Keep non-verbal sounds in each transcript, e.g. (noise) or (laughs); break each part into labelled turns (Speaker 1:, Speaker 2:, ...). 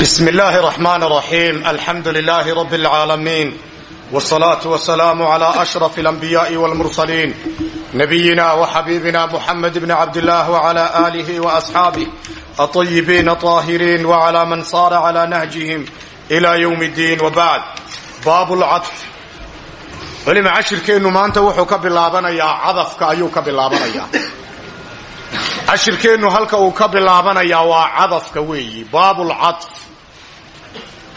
Speaker 1: بسم الله الرحمن الرحيم الحمد لله رب العالمين والصلاة والسلام على أشرف الأنبياء والمرسلين نبينا وحبيبنا محمد بن عبد الله وعلى آله وأصحابه الطيبين الطاهرين وعلى من صار على نهجهم إلى يوم الدين وبعد باب العطف culima cashirkeennu maanta wuxuu ka bilaabanayaa cadafka ayuu ka bilaabanayaa cashirkeennu halka uu ka bilaabanayaa waa cadafka weeyi baabulcadf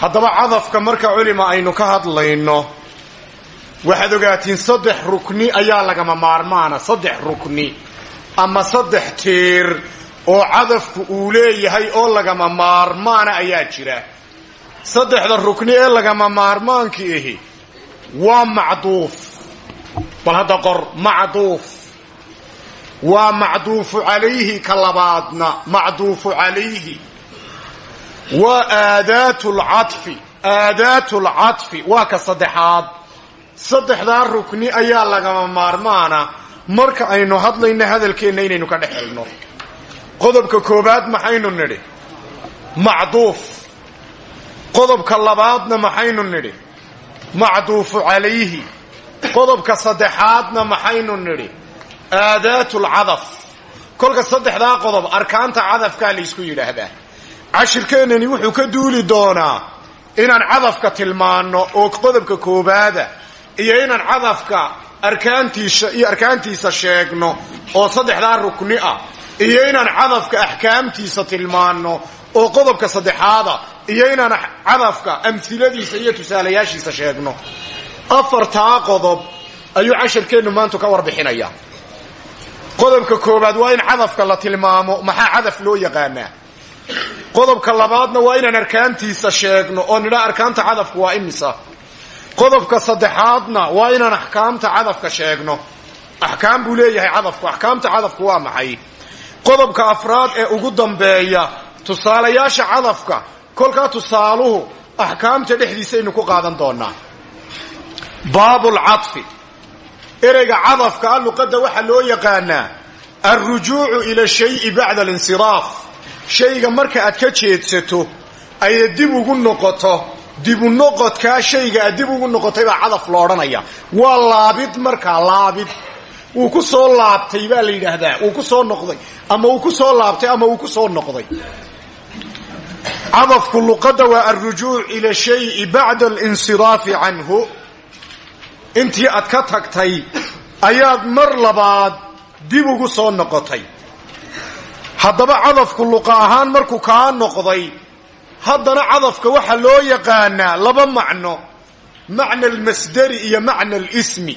Speaker 1: haddaba cadafka marka culima aynu ka hadlayno waxaad ogaatiin saddex rukni ayaa lagama maarmaana saddex rukni ama saddex tiir oo cadafku uu leeyahay oo lagama maarmaana ayaa jira. Saddexda rukni ee lagama maarmaanki ahi waa macduuf. Bal hadda qor macduuf. Waa macduufu calayhi ka labaadna macduufu calayhi waa aadaatu lcadfi aadaatu lcadfi waa ka saddexaad saddexdaa rukni ayaa lagama maarmaana marka aynu hadlayno hadalkeenna inaynu ka dhex helno qodobka koobaad maxaynu nidhi macduuf qodobka labaadna maxaynu nidhi macduufu calayhi qodobka saddexaadna maxaynu nidhi aadaatu lcadaf kolka saddexdaa qodob arkaanta cadafkaa laysku yidhaahdaa cashirkeennani wuxuu ka duuli doonaa inaan cadafka tilmaanno oo qodobka koobaada iyo inaan cadafka arkaantiisa iyo arkaantiisa sheegno oo saddexdaa rukni ah iyo inaan cadafka axkaamtiisa tilmaanno oo qodobka saddexaada iyo inaan cadafka amhiladiisa iyo tusaalayaashiisa sheegno. Afartaa qodob ayuu cashirkeennu maantu ka warbixinayaa. Qodobka koobaad waa in cadafka la tilmaamo maxaa cadaf loo yaqaanaa qodobka labaadna waa inaan arkaantiisa sheegno oo nidha arkaanta cadafku waa imisa qodobka saddexaadna waa inaan axkaamta cadafka sheegno. Axkaam buu leeyahay cadafku axkaamta cadafku waa maxay? Qodobka afraad ee ugu dambeeya tusaalayaasha cadafka kolkaa tusaaluhu axkaamta dhexdiisaynu ku qaadan doonaa. Baabulcadfi ereyga cadafka a luqadda waxaa loo yaqaanaa alrujuucu ila shayi bacda alinsiraaf shayga marka aad ka jeedsato ayay dib ugu noqoto. Dibu noqodkaa shayga aad dib ugu noqotay baa cadaf lo waa laabid markaa laabid. Wuu ku soo laabtay baa la yidhaahdaa. Wuu ku soo noqday. Ama wuu ku soo laabtay ama wuu ku soo noqday. Cadafku luqadda waa alrujuuc ila shayi bacda alinsiraafi canhu. Intii aad ka tagtay ayaad mar labaad dib ugu soo noqotay haddaba cadafku luqa ahaan markuu kaa noqday haddana cadafka waxaa loo yaqaanaa laba macno. Macna almasdari iyo macna alismi.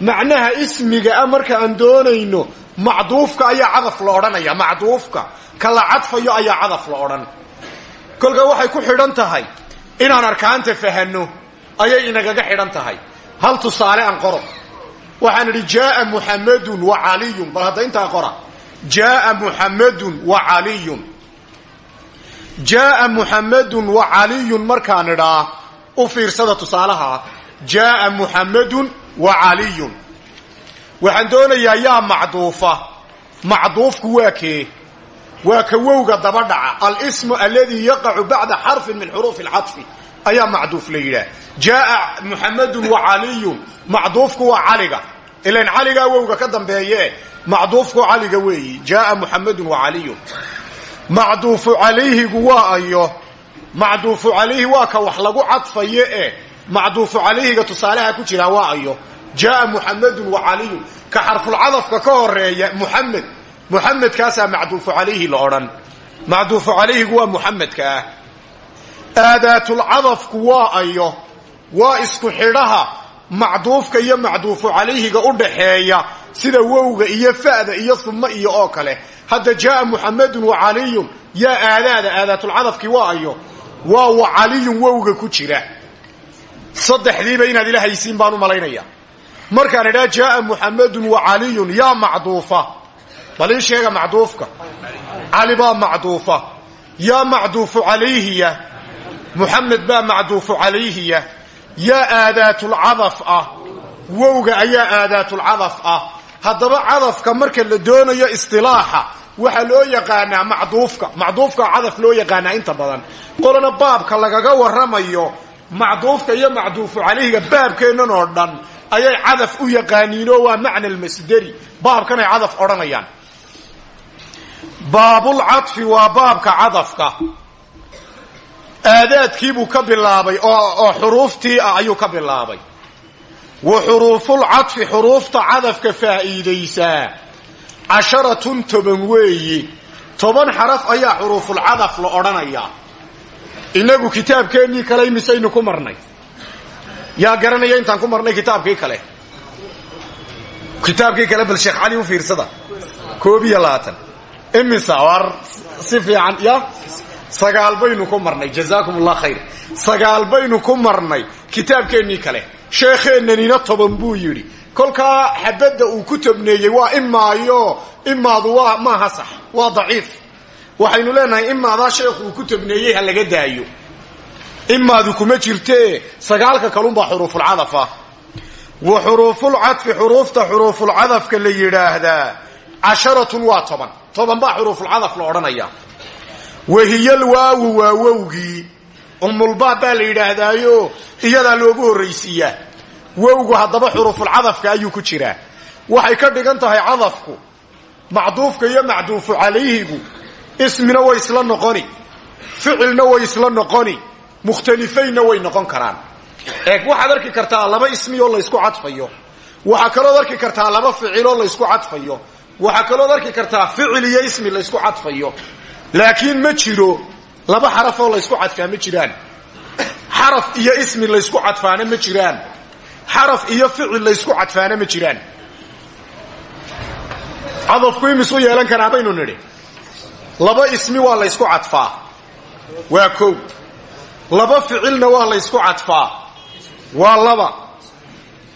Speaker 1: Macnaha ismiga ah marka aan doonayno macduufka ayaa cadaf la odhanaya macduufka. Ka la cadfayo ayaa cadaf la odhan. Kolkaa waxay ku xidhan tahay inaan arkaanta fahanno ayay inagaga xidhan tahay. Hal tusaale aan qoro. Waxaan idhi jaaa muxamadun wa caliyun. Bal hadda intaa qora jaaa muxamadun wa caliyun jaaa muxamadun wa caliyun markaan idhaa u fiirsada tusaalaha jaaa muxamadun wa caliyun waxaan doonayaa yaa macduufa macduufku waa kee waa ka wowga daba dhaca alsmu aladii yaqacu bacda xarfin min xuruufi alcadfi ayaa macduuf la yidhaah jaaa muxamadun wa waa caliga ilan caligaa wowga ka dambeeye macduufku caliga weeyi jaaa muxamadun wa caliyun. Macduufu calayhigu waa ayo macduufu calayhi waa ka wax lagu cadfaye e macduufu calayhiga tusaalaha ku jiraa waa ayo jaaa muxamadun wa caliyun. Ka xarfulcadafka ka horreeya muxamed muxamedkaasaa macduufu calayhi la odhan. Macduufu calayhigu waa muxamedka ah aadaatulcadafku waa ayo waa isku xidhaha macduufka iyo macduufu calayhiga u dhaxeeya sida wowga iyo fa'da iyo uma iyo oo kale. Hadda jaaa muxamedun wa caliyun. Yaa aadaada aadaatulcadafkii waa ayo. Waa wa caliyun wowga ku jira. Saddexdiiba inaad ila haysiin baan u malaynaya markaan idhaa jaaa muxamedun wa caliyun yaa macduufa. Bal ii sheega macduufka. Cali baa macduufa. Yaa macduufu calayhiya. Muxamed baa macduufu calayhiya yaa aadaatulcadaf ah. Wowga ayaa aadaatulcadaf ah. Haddaba cadafka marka la doonayo istilaaxa waxaa loo yaqaanaa macduufka. Macduufka cadaf loo yaqaanaa inta badan. Qolana baabka lagaga warramayo macduufka iyo macduufu calayhiga baabkeennan oo dhan ayay cadaf u yaqaaniinoo waa macna almasderi baabkanay cadaf odhanayaan. Baabulcadfi waa baabka cadafka aadaadkiibuu ka bilaabay oo xuruuftii ah ayuu ka bilaabay. Wa xuruufulcadfi xuruufta cadafka faa'iidaysaa casharatun toban weeyi. Toban xaraf ayaa xuruufulcadaf la odhanayaa inagu kitaabkeennii kale imisaynu ku marnay. Yaa garanaya intaan ku marnay kitaabkii kale? Kitaabkii kale bal sheekh cali u fiirsada. Koob iyo labaatan. Imisa war si fiican ya sagaal baynu ku marnay. Jazaakum allah khayr. Sagaal baynu ku marnay. Kitaabkeennii kale. Sheekheennanina toban buu yidhi. Kolkaa xabadda uu ku tobneeyey waa imaayo imaadu waa maaha sax. Waa daciif. Waxaynu leenahay imaadaa sheekhu uu ku tobneeyey ha laga daayo. Imaadu kuma jirtee. Sagaalka kalunbaa xuruufulcadaf ah. Wa xuruufulcadfi xuruufta xuruufulcadafka la yidhaahdaa casharatun waa toban. Toban baa xuruufulcadaf la odhanayaa wahiyal waawu waa wowgii umulbaab baa la yidhaahdaayo iyadaa loogu horraysiiyaa. Wowgu haddaba xuruufulcadafka ayuu ku jiraa. Waxay ka dhigan tahay cadafku macduufka iyo macduufu calayhigu. Ismina way isla noqoni ficilna way isla noqoni mukhtalifaynna way noqon karaan. Eeg waxaad arki kartaa laba ismi oo laysku cadfayo. Waxaa kalood arki kartaa laba ficiloo laysku cadfayo. Waxaa kalood arki kartaa ficil iyo ismi laysku cadfayo laakiin ma jiro laba xaraf oo laysku cadfaa ma jiraan. Xaraf iyo ismi laysku cadfaana ma jiraan. Xaraf iyo ficil laysku cadfaana ma jiraan. Cadafku imisuu yeelan karaa baynu nidhi. Laba ismi waa laysku cadfaa. Waa kow. Laba ficilna waa laysku cadfaa. Waa laba.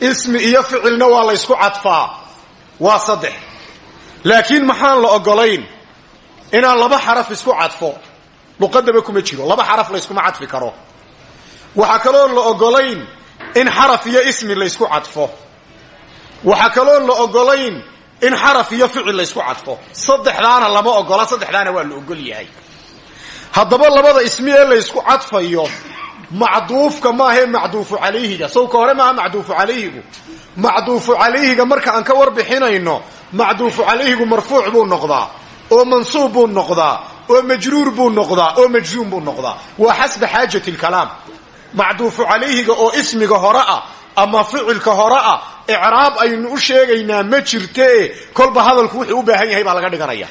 Speaker 1: Ismi iyo ficilna waa laysku cadfaa. Waa saddex. Laakiin maxaan la ogolayn inaan laba xaraf isku cadfo luqadaba kuma jiro. Laba xaraf layskuma cadfi karo. Waxaa kaloon la ogolayn in xaraf iyo ismi laysku cadfo. Waxaa kaloon la ogolayn in xaraf iyo ficil laysku cadfo. Saddexdaana lama ogola saddexdaana waa la ogol yahay. Haddaba labada ismi ee laysku cadfayo macduufka maahae macduufu calayhiga. Sawka hore maaha macduufu calayhigu. Macduufu calayhiga marka aan ka warbixinayno macduufu calayhigu marfuuc buu noqdaa oo mansuub buu noqdaa oo majruur buu noqdaa oo majzuum buu noqdaa. Waa xasba xaajati lkalaam macduufu calayhiga oo ismiga hore ah ama ficilka hore ah icraab aynu u sheegaynaa ma jirtee kolba hadalku wuxuu u baahan yahay baa laga dhiganaya.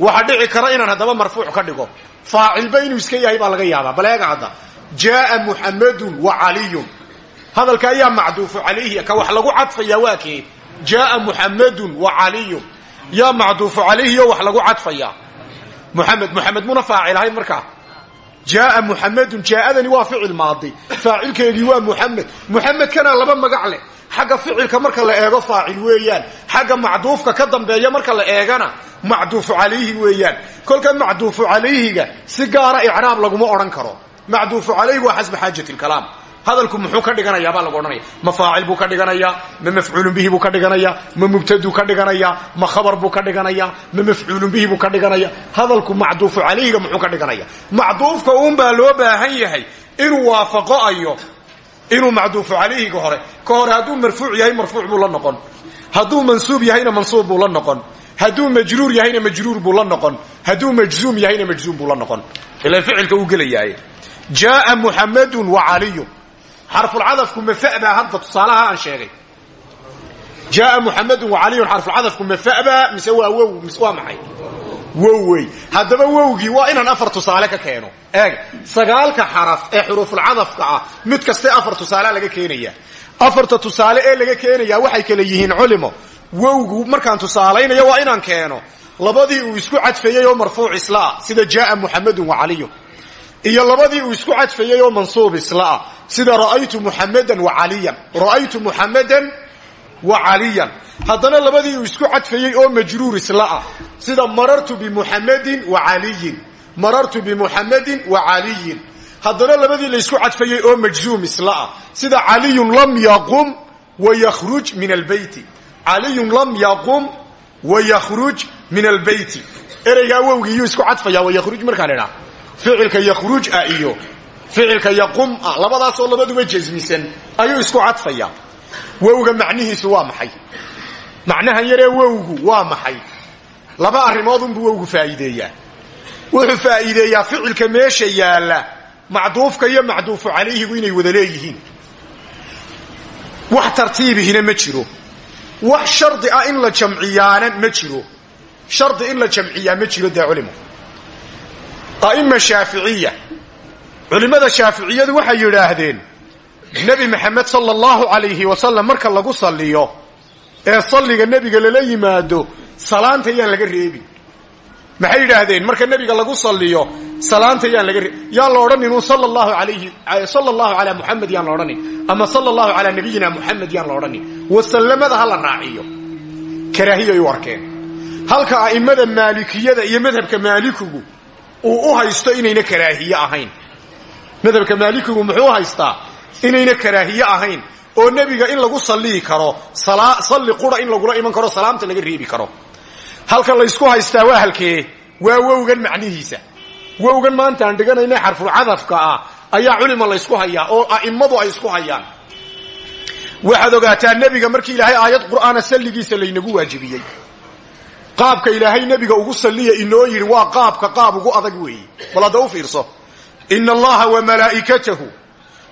Speaker 1: Waxaa dhici kara inaan haddaba marfuuc ka dhigo. Faacilba inuu iska yahay baa laga yaabaa. Bal eega hadda jaaa muxamadun wa caliyun. Hadalka ayaa macduufu calayhi ka wax lagu cadfaya waa kee jaaa muxamadun wa caliyun yaa macduufu calayhi oo wax lagu cadfaya muxamed muxamed muna faacil ahayd markaa jaaa muxamedun jaaadani waa ficil maadi. Faacilkeedii waa muxamed muxamedkana laba magac leh. Xagga ficilka marka la eego faacil weeyaan. Xagga macduufka ka dambeeya marka la eegana macduufu calayhi weeyaan. Kolka macduufu calayhiga si gaara icraab laguma odhan karo. Macduufu calayhi waa xasba xaajati lkalaam hadalku muxuu ka dhiganayaa baa lagu odhanaya. Ma faacil buu ka dhiganayaa ma mafcuulun bihi buu ka dhiganayaa ma mubtaduu ka dhiganayaa ma khabar buu ka dhiganayaa ma mafcuulun bihi buu ka dhiganaya. Hadalku macduufu calayhiga muxuu ka dhiganaya. Macduufka uunbaa loo baahan yahay inuu waafaqo ayo inuu macduufu calayhiga hore. Ka hore hadduu yahay marfuuc buu la noqon. Hadduu mansuub yahayna mansuub buu la noqon. Hadduu majruur yahayna majruur buu la noqon. Hadduu majzuum yahayna majzuum buu la noqon. Ila ficilka uu gelayaaye. Jaaa muxamadun wa caliyun xarfulcadafku mafa baa hadda tusaalaha aan sheegay. Jaaa muxamedun wa caliyun xarfulcadafku mafabaa mise waa wow mise waa maxay? Wow wey. Haddaba wowgii waa inaan afar tusaale ka keeno. Eeg sagaalka xaraf ee xuruufulcadafka ah mid kaste afar tusaale laga keenaya afarta tusaale ee laga keenaya waxay kala yihiin culimo. Wowgu markaan tusaalaynayo waa inaan keeno. Labadii uu isku cadfayey oo marfuuc islaah sida jaaa muxamedun wa caliyun iyo labadii uu isku cadfayey oo mansuub islaah sida ra'aytu muxamedan wa caliyan ra'aytu muxamedan wa caliyan haddana labadii isku cadfayey oo majruur islaah sida marartu bimuxamedin wa caliyin marartu bimuxamedin wa caliyin haddana labadii la isku cadfayey oo majzuum islaah sida caliyun lam yaqum wa yakhruj min albeyti caliyun lam yaqum wa yakhruj min albeyti ereygaa wowgi iyuu isku cadfaya wa yakhruj markaan idhaa ficilka yakhruj ah iyo ficilka yaqum ah labadaasoo labaduba jasmisan ayuu isku cadfaya. Wowga macnihiisu waa maxay? Macnahan yaree wowgu waa maxay? Laba arrimoodunbuu wowgu faa'iideeyaa. Wuxuu faa'iideeyaa ficilka meesha yaalla macduufka iyo macduufu calayhigu inay wada leeyihiin. Wax tartiibihina ma jiro. Wax shardi ah in la jamciyaana ma jiro. Shardi in la jamciyaa ma jiro dee culimmada shaaficiyadu waxay yidhaahdeen nebi maxamed sala allahu calayhi wasalam marka lagu salliyo ee salliga nebiga lala yimaado salaanta yaan laga reebin. Maxay yidhaahdeen? Marka nebiga lagu salliyo salaanta yaan laga reeb yaan la odhanin un sala alayhi sala allahu calaa muxamed yaan la odhanin ama sala allahu calaa nabiyina muxamed yaan la odhanin. Wasallamada ha la raaciyo. Karaahiyay u arkeen. Halka a'immada maalikiyada iyo madhabka maalikigu uu u haysto inayna karaahiye ahayn madhabka maalikigu muxuu haystaa inayna karaahiye ahayn oo nebiga in lagu salliyi karo salli qura in lagula iman karo salaamta laga reebi karo. Halka laysku haystaa waa halkee? Waa wowgan macnihiisa. Wowgan maanta aan dhiganayna xarfulcadafka ah ayaa culima laysku hayaa oo a'immadu ay isku hayaan. Waxaad ogaataa nebiga markii ilaahay aayad qur'aana salligiisa laynagu waajibiyey. Qaabka ilaahay nebiga ugu salliya inoo yidhi waa qaabka qaab ugu adag weeye. Bal hadda u fiirso ina allaha wa malaa'ikatahu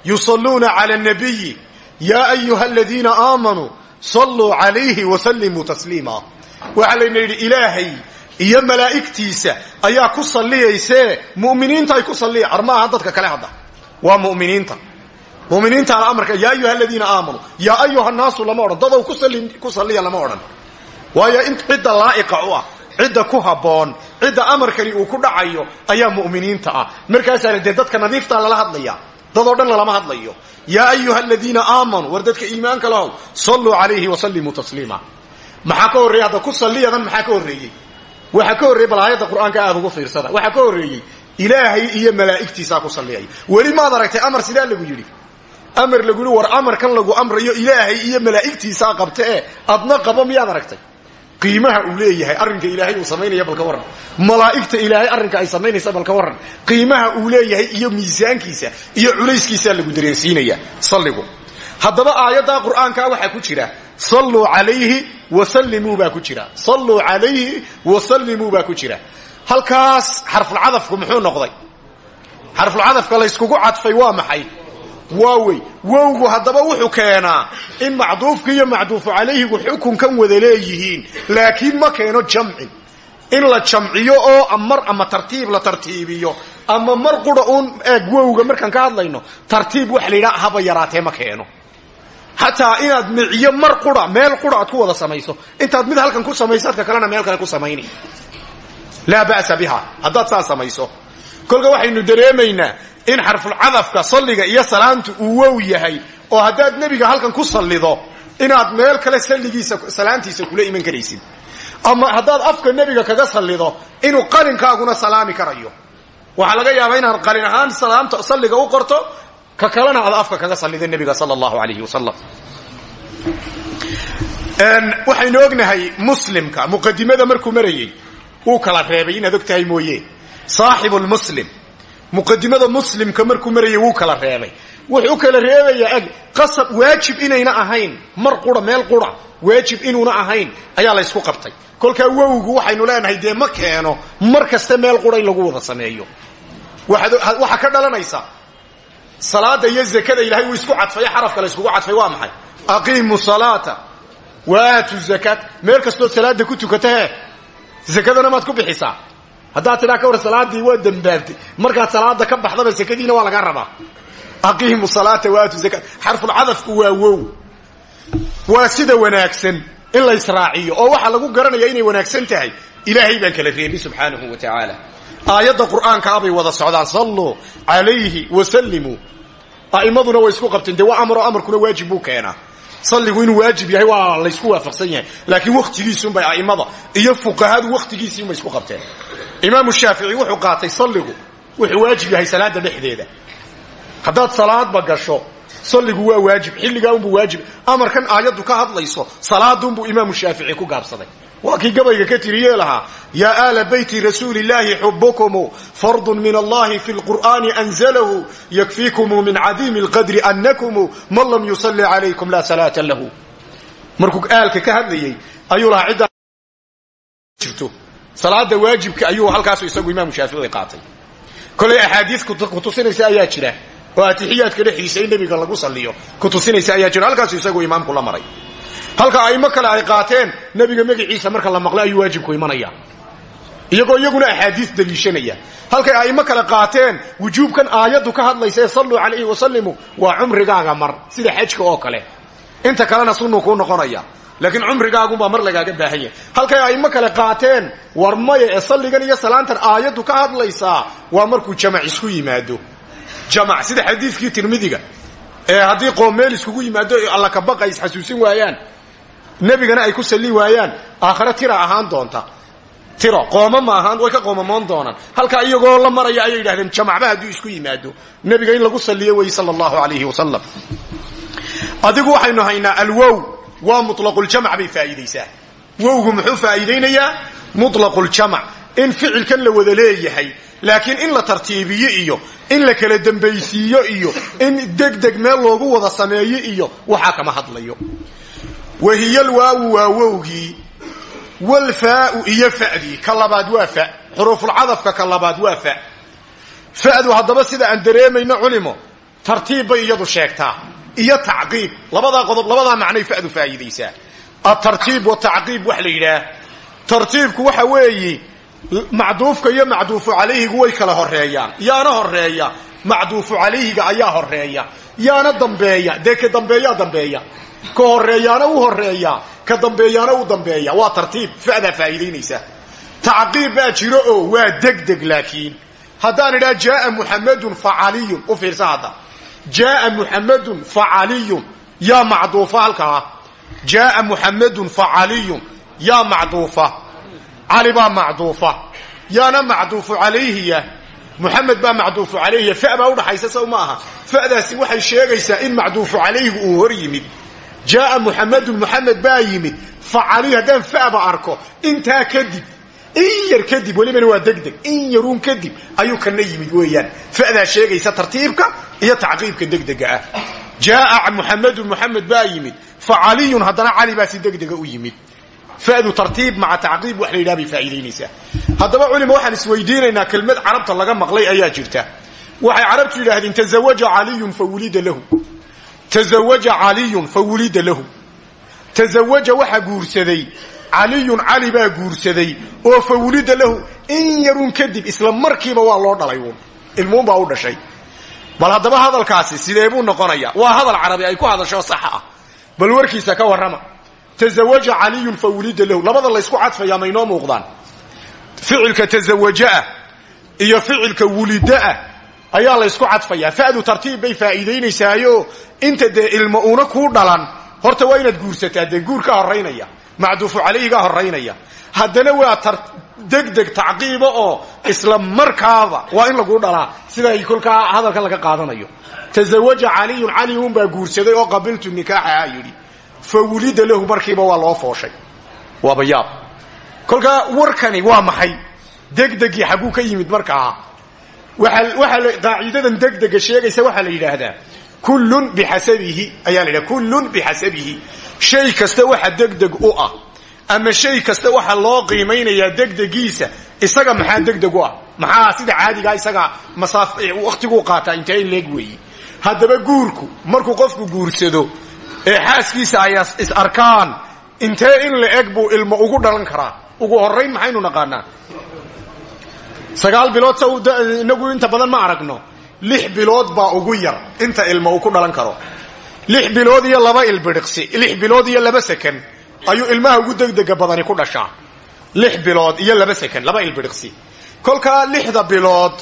Speaker 1: yusalluuna cala anabiyi yaa ayuha aladiina aamanuu salluu calayhi wasallimuu tasliima waxaa layna yidhi ilaahay iyo malaa'igtiisa ayaa ku salliyaysee mu'miniinta ay ku salliya armaaha dadka kale hadda waa muminiinta muminiintaana amarka yaa ayuha aladiina aamanuu yaa ayuha naasu lama odhan dadow ku salliya lama odhan waayo cidda laa'iqa u ah cidda ku habboon cidda amarkani uu ku dhacayo ayaa mu'miniinta ah. Markaasaana dee dadka nadiiftaa lala hadlaya dadoo dhan lalama hadlayo. Yaa ayuha aladiina aamanuu war dadka iimaanka lahow salluu calayhi wasallimuu tasliima maxaa ka horreeyey hadda ku salliyadan maxaa ka horreeyey? Waxaa ka horreeyey bal qur'aanka aada ugu fiirsada. Waxaa ka horreeyey ilaahay iyo malaa'igtiisaa ku salliyaya weli maad aragtay amar sidaa lagu yidhi? Amar lagu yidhi war amarkan lagu amrayo ilaahay iyo malaa'igtiisaa qabta ee adna qabo miyaad aragtay qiimaha uu leeyahay arrinka ilaahay uu samaynaya balka warran. Malaa'igta ilaahay arrinka ay samaynaysa balka warran. Qiimaha uu leeyahay iyo miisaankiisa iyo culayskiisaa lagu dareensiinaya. Salligu. Haddaba aayaddaa qur'aankaa waxaa ku jira salluu calayhi wasallimuu baa ku jira. Salluu calayhi wasallimuu baa ku jira. Halkaas xarfulcadafku muxuu noqday? Xarfulcadafka layskugu cadfay waa maxay waa wey wowgu haddaba wuxuu keenaa in macduufka iyo macduufu calayhigu xukunkan wada leeyihiin laakiin ma keeno jamcin. In la jamciyo oo mar ama tartiib la tartiibiyo ama mar qura uun eeg wowga markaan ka hadlayno tartiib waxa la yidhaha haba yaraatee ma keeno. Xataa inaad miciyo mar qura meel qura aad ku wada samayso intaad mid halkan ku samayso adka kalena meel kale ku samayni. Laa ba'sa biha haddaad saa samayso. Kolka waxaynu dareemaynaa in xarfulcadafka salliga iyo salaantu uu wow yahay oo haddaad nebiga halkan ku sallido inaad meel kale salligiisa salaantiisa kula iman karaysid. Ama haddaad afka nebiga kaga sallido inuu qalinkaaguna salaami karayo. Waxaa laga yaabaa inaad qalin ahaan salaamta salliga u qorto ka kalena aad afka kaga sallida nebiga sala allahu alayhi wasalam waxaynu ognahay muslimka muqadimada markuu marayey wuu kala reebay inaad og tahay mooye saaxibu lmuslim muqadimada muslimka markuu marayay wuu kala reebay. Wuxuu kala reebayaa ag qasab waajib inayna ahayn mar qura meel qura waajib inuuna ahayn ayaa laysku qabtay. Kolkaa wowgu waxaynu leenahay dee ma keeno mar kaste meel qura in lagu wada sameeyo. Waxaa ka dhalanaysa salaada iyo zakada ilahay uu isku cadfayo xarafka la yskugu cadfay waa maxay? Aqiimu salaata waatu zakaat meel kastood salaada ku tukata he zakadana maad ku bixisaa haddaad tidhaa ka war salaadii waa dembaabtay markaad salaada ka baxdaba sakadiina waa laga rabaa. Aqiimu salaata waatu zakaat xarfulcadafku waa wow. Waa sida wanaagsan in la israaciyo oo waxaa lagu garanaya inay wanaagsan tahay. Ilaahay baan kala reebin subxaanahu wa tacaala aayadda qur'aankaabay wada socdaan. Salluu calayhi wasallimuu a'immaduna way isku qabteen dee waa amaro amarkuna waajib buu keenaa. Salligu inuu waajib yahay waa laysku waafaqsan yahay. Laakiin wakhtigiisunbay a'immada iyo fuqahadu wakhtigiisiinbay isku qabteen imaamu shaafici wuxuu qaatay salligu wuxuu waajib yahay salaada dhexdeeda. Haddaad salaadba gasho salligu waa waajib xilligaa unbuu waajib amarkan aayaddu ka hadlayso salaaduunbuu imaamu shaafici ku gaabsaday. Waa kii gabayga ka tiriyee lahaa yaa aala bayti rasuuli illaahi xubukumu fardun min allahi fi lqur'aani anzalahu yakfiikumu min cadiimi alqadri annakumu man lam yusalli calaykum laa salaata lahu. Markuu aalka ka hadlayey ayuu lahaa ciddaa jirto salaada waajibka ayuu halkaasu isagu imaamu shaafici qaatay. Kolay axaadiis kutusinaysa ayaa jira oo atixiyaadka dhexdiisa in nebiga lagu saliyo kutusinaysa ayaa jira halkaasu isagu imaamku la maray. Halka aimo kale ay qaateen nebiga magaciisa marka la maqlo ayuu waajibku imanaya. Iyagoo iyaguna axaadiis daliishanaya. Halkay aimo kale qaateen wujuubkan aayaddu ka hadlaysa ee salluu calayhi wasallimu waa cumrigaaga mar sida xajka oo kale. Inta kalena sunnu kuu noqonaya laakiin cumrigaagunbaa mar lagaaga baahan yahay. Halkay aimo kale qaateen war maya ee salligan iyo salaantan aayaddu ka hadlaysaa waa markuu jamac isku yimaado. Jamac sida xadiidkii tirmidiga ee haddii qoom meel iskugu yimaado alla kabaqa isxasuusin waayaan. Nebigana ay ku salli waayaan. Aakhare tira ahaan doonta. Tiro qooma ma ahaan way ka qoomamoon doonaan halkaa iyagoo la maraya ayay yidhahdeen jamacba hadduu isku yimaado. Nebiga in lagu salliyo wey sala allahu alayhi wasalam adigu waxaynu haynaa alwow waa mulaquljamac bay faa'iidaysaa. Wowgu muxuu faa'iidaynayaa? Mulaquljamac in ficilkan la wada leeyahay laakiin in la tartiibiyo iyo in la kala dambaysiiyo iyo in degdeg meel loogu wada sameeyo iyo waxaa kama hadlayo. Wahiyal waawu waa wowgii walfaau iyo fadii ka labaad waa fa xuruufulcadafka ka labaad waa fa. Fadu haddaba sida aan dareemayno culimo tartiib bay iyadu sheegtaa iyo tacqiib. Labadaa qodob labadaa macnay fadu faa'iidaysaa. Atartiib watacqiib wax la yidhaah. Tartiibku waxa weeyi macduufka iyo macduufu calayhigu way kala horeeyaan yaana horreeya macduufu calayhiga ayaa horreeya yaana dambeeya dee ka dambeeyaa dambeeya. Ka horeeyaana u horreeya ka dambeeyaana u dambeeya. Waa tartiib fadaa faa'iidaynaysa tacqiib baa jiro oo waa degdeg laakiin. Haddaan idhaha jaaa muxamadun facaliyun u fiirsa hadda jaaa muxamadun facaliyun yaa macduufa halkaa jaaa muxamadun facaliyun yaa macduufa cali baa macduufa yaana macduufu calayhiya muxamed baa macduufu calayhiya fa baa udhaxaysa sow ma aha fadaasi waxay sheegaysaa in macduufu calayhigu uu hor yimid jaaa muxamadun muxamed baa yimid facali haddaan faba arko intaa kadib in yar kadib welibana waa degdeg. In yaruun kadib ayuu kana yimid weeyaan. Fadaa sheegaysa tartiibka iyo tacqiibka degdega ah. Jaaa muxamadun muxamed baa yimid. Facaliyun haddana cali baa si degdega u yimid. Fadu tartiib maca tacqiib wax la yidhaha bay faa'iidaynaysaa haddaba waxaan isweydiinaynaa kelmad carabta laga maqlay ayaa jirta. Waxay carabtu yidhaahdeen tazawaja caliyun fa wulida lahu. Tazawaja caliyun fa lahu. Tazawaja waxaa guursaday caliyun cali baa guursaday oo fa wulida lahu in yarun kadib isla markiiba waa loo dhalay uun ilmuunbaa u dhashay. Bal haddaba hadalkaasi sidee buu noqonayaa waa hadal carabi ay ku hadasho saxa ah. Bal warkiisa ka warrama. Tazawaja caliyun fa wulida lahu. Labada laysku cadfayaa maynoo muuqdaan. Ficilka tazawajaah iyo ficilka wulidaah ayaa laysku cadfayaa. Fadu tartiib bay faa'iidaynaysaayo inta dee ilmo una kuu dhalan horta waa inaad guursataa dee guur ka macduufu calayhigaa horaynaya haddana waa degdeg tacqiiba oo isla markaaba waa in laguu dhalaa sida kolkaa hadalka laga qaadanayo. Tazawaja caliyun cali unbaa guursaday oo qabiltu nikaaxaha yidhi. Fa wulida lahu markiiba waa loo fooshay. Waaba yaab. Kolkaa warkani waa maxay? Degdegii xagguu ka yimid markaa waxaa qaacidadan degdega sheegaysa waxaa la yidhaahdaa kullun bixasabihi ayaa la yidhaha kullun bixasabihi shay kasta waxa degdeg u ah ama shay kasta waxa loo qiimaynayaa degdegiisa isaga maxaa degdeg u ah? Maxaa sida caadigaa isaga masaaf wakhtiguu qaataa intee in leeg weeyi? Haddaba guurku markuu qofku guursado ee xaaskiisa ay is arkaan intee in la eg buu ilmo ugu dhalan karaa? Ugu horayn maxaynu naqaanaa? Sagaal bilood sa inagu inta badan ma aragno. Lix bilood baa ugu yar inta ilmo uu ku dhalan karo lix bilood iyo laba ilbidhiqsi lix bilood iyo laba sekan ayuu ilmaha ugu degdega badani ku dhashaa. Lix bilood iyo laba sekan laba ilbidhiqsi kolkaa lixda bilood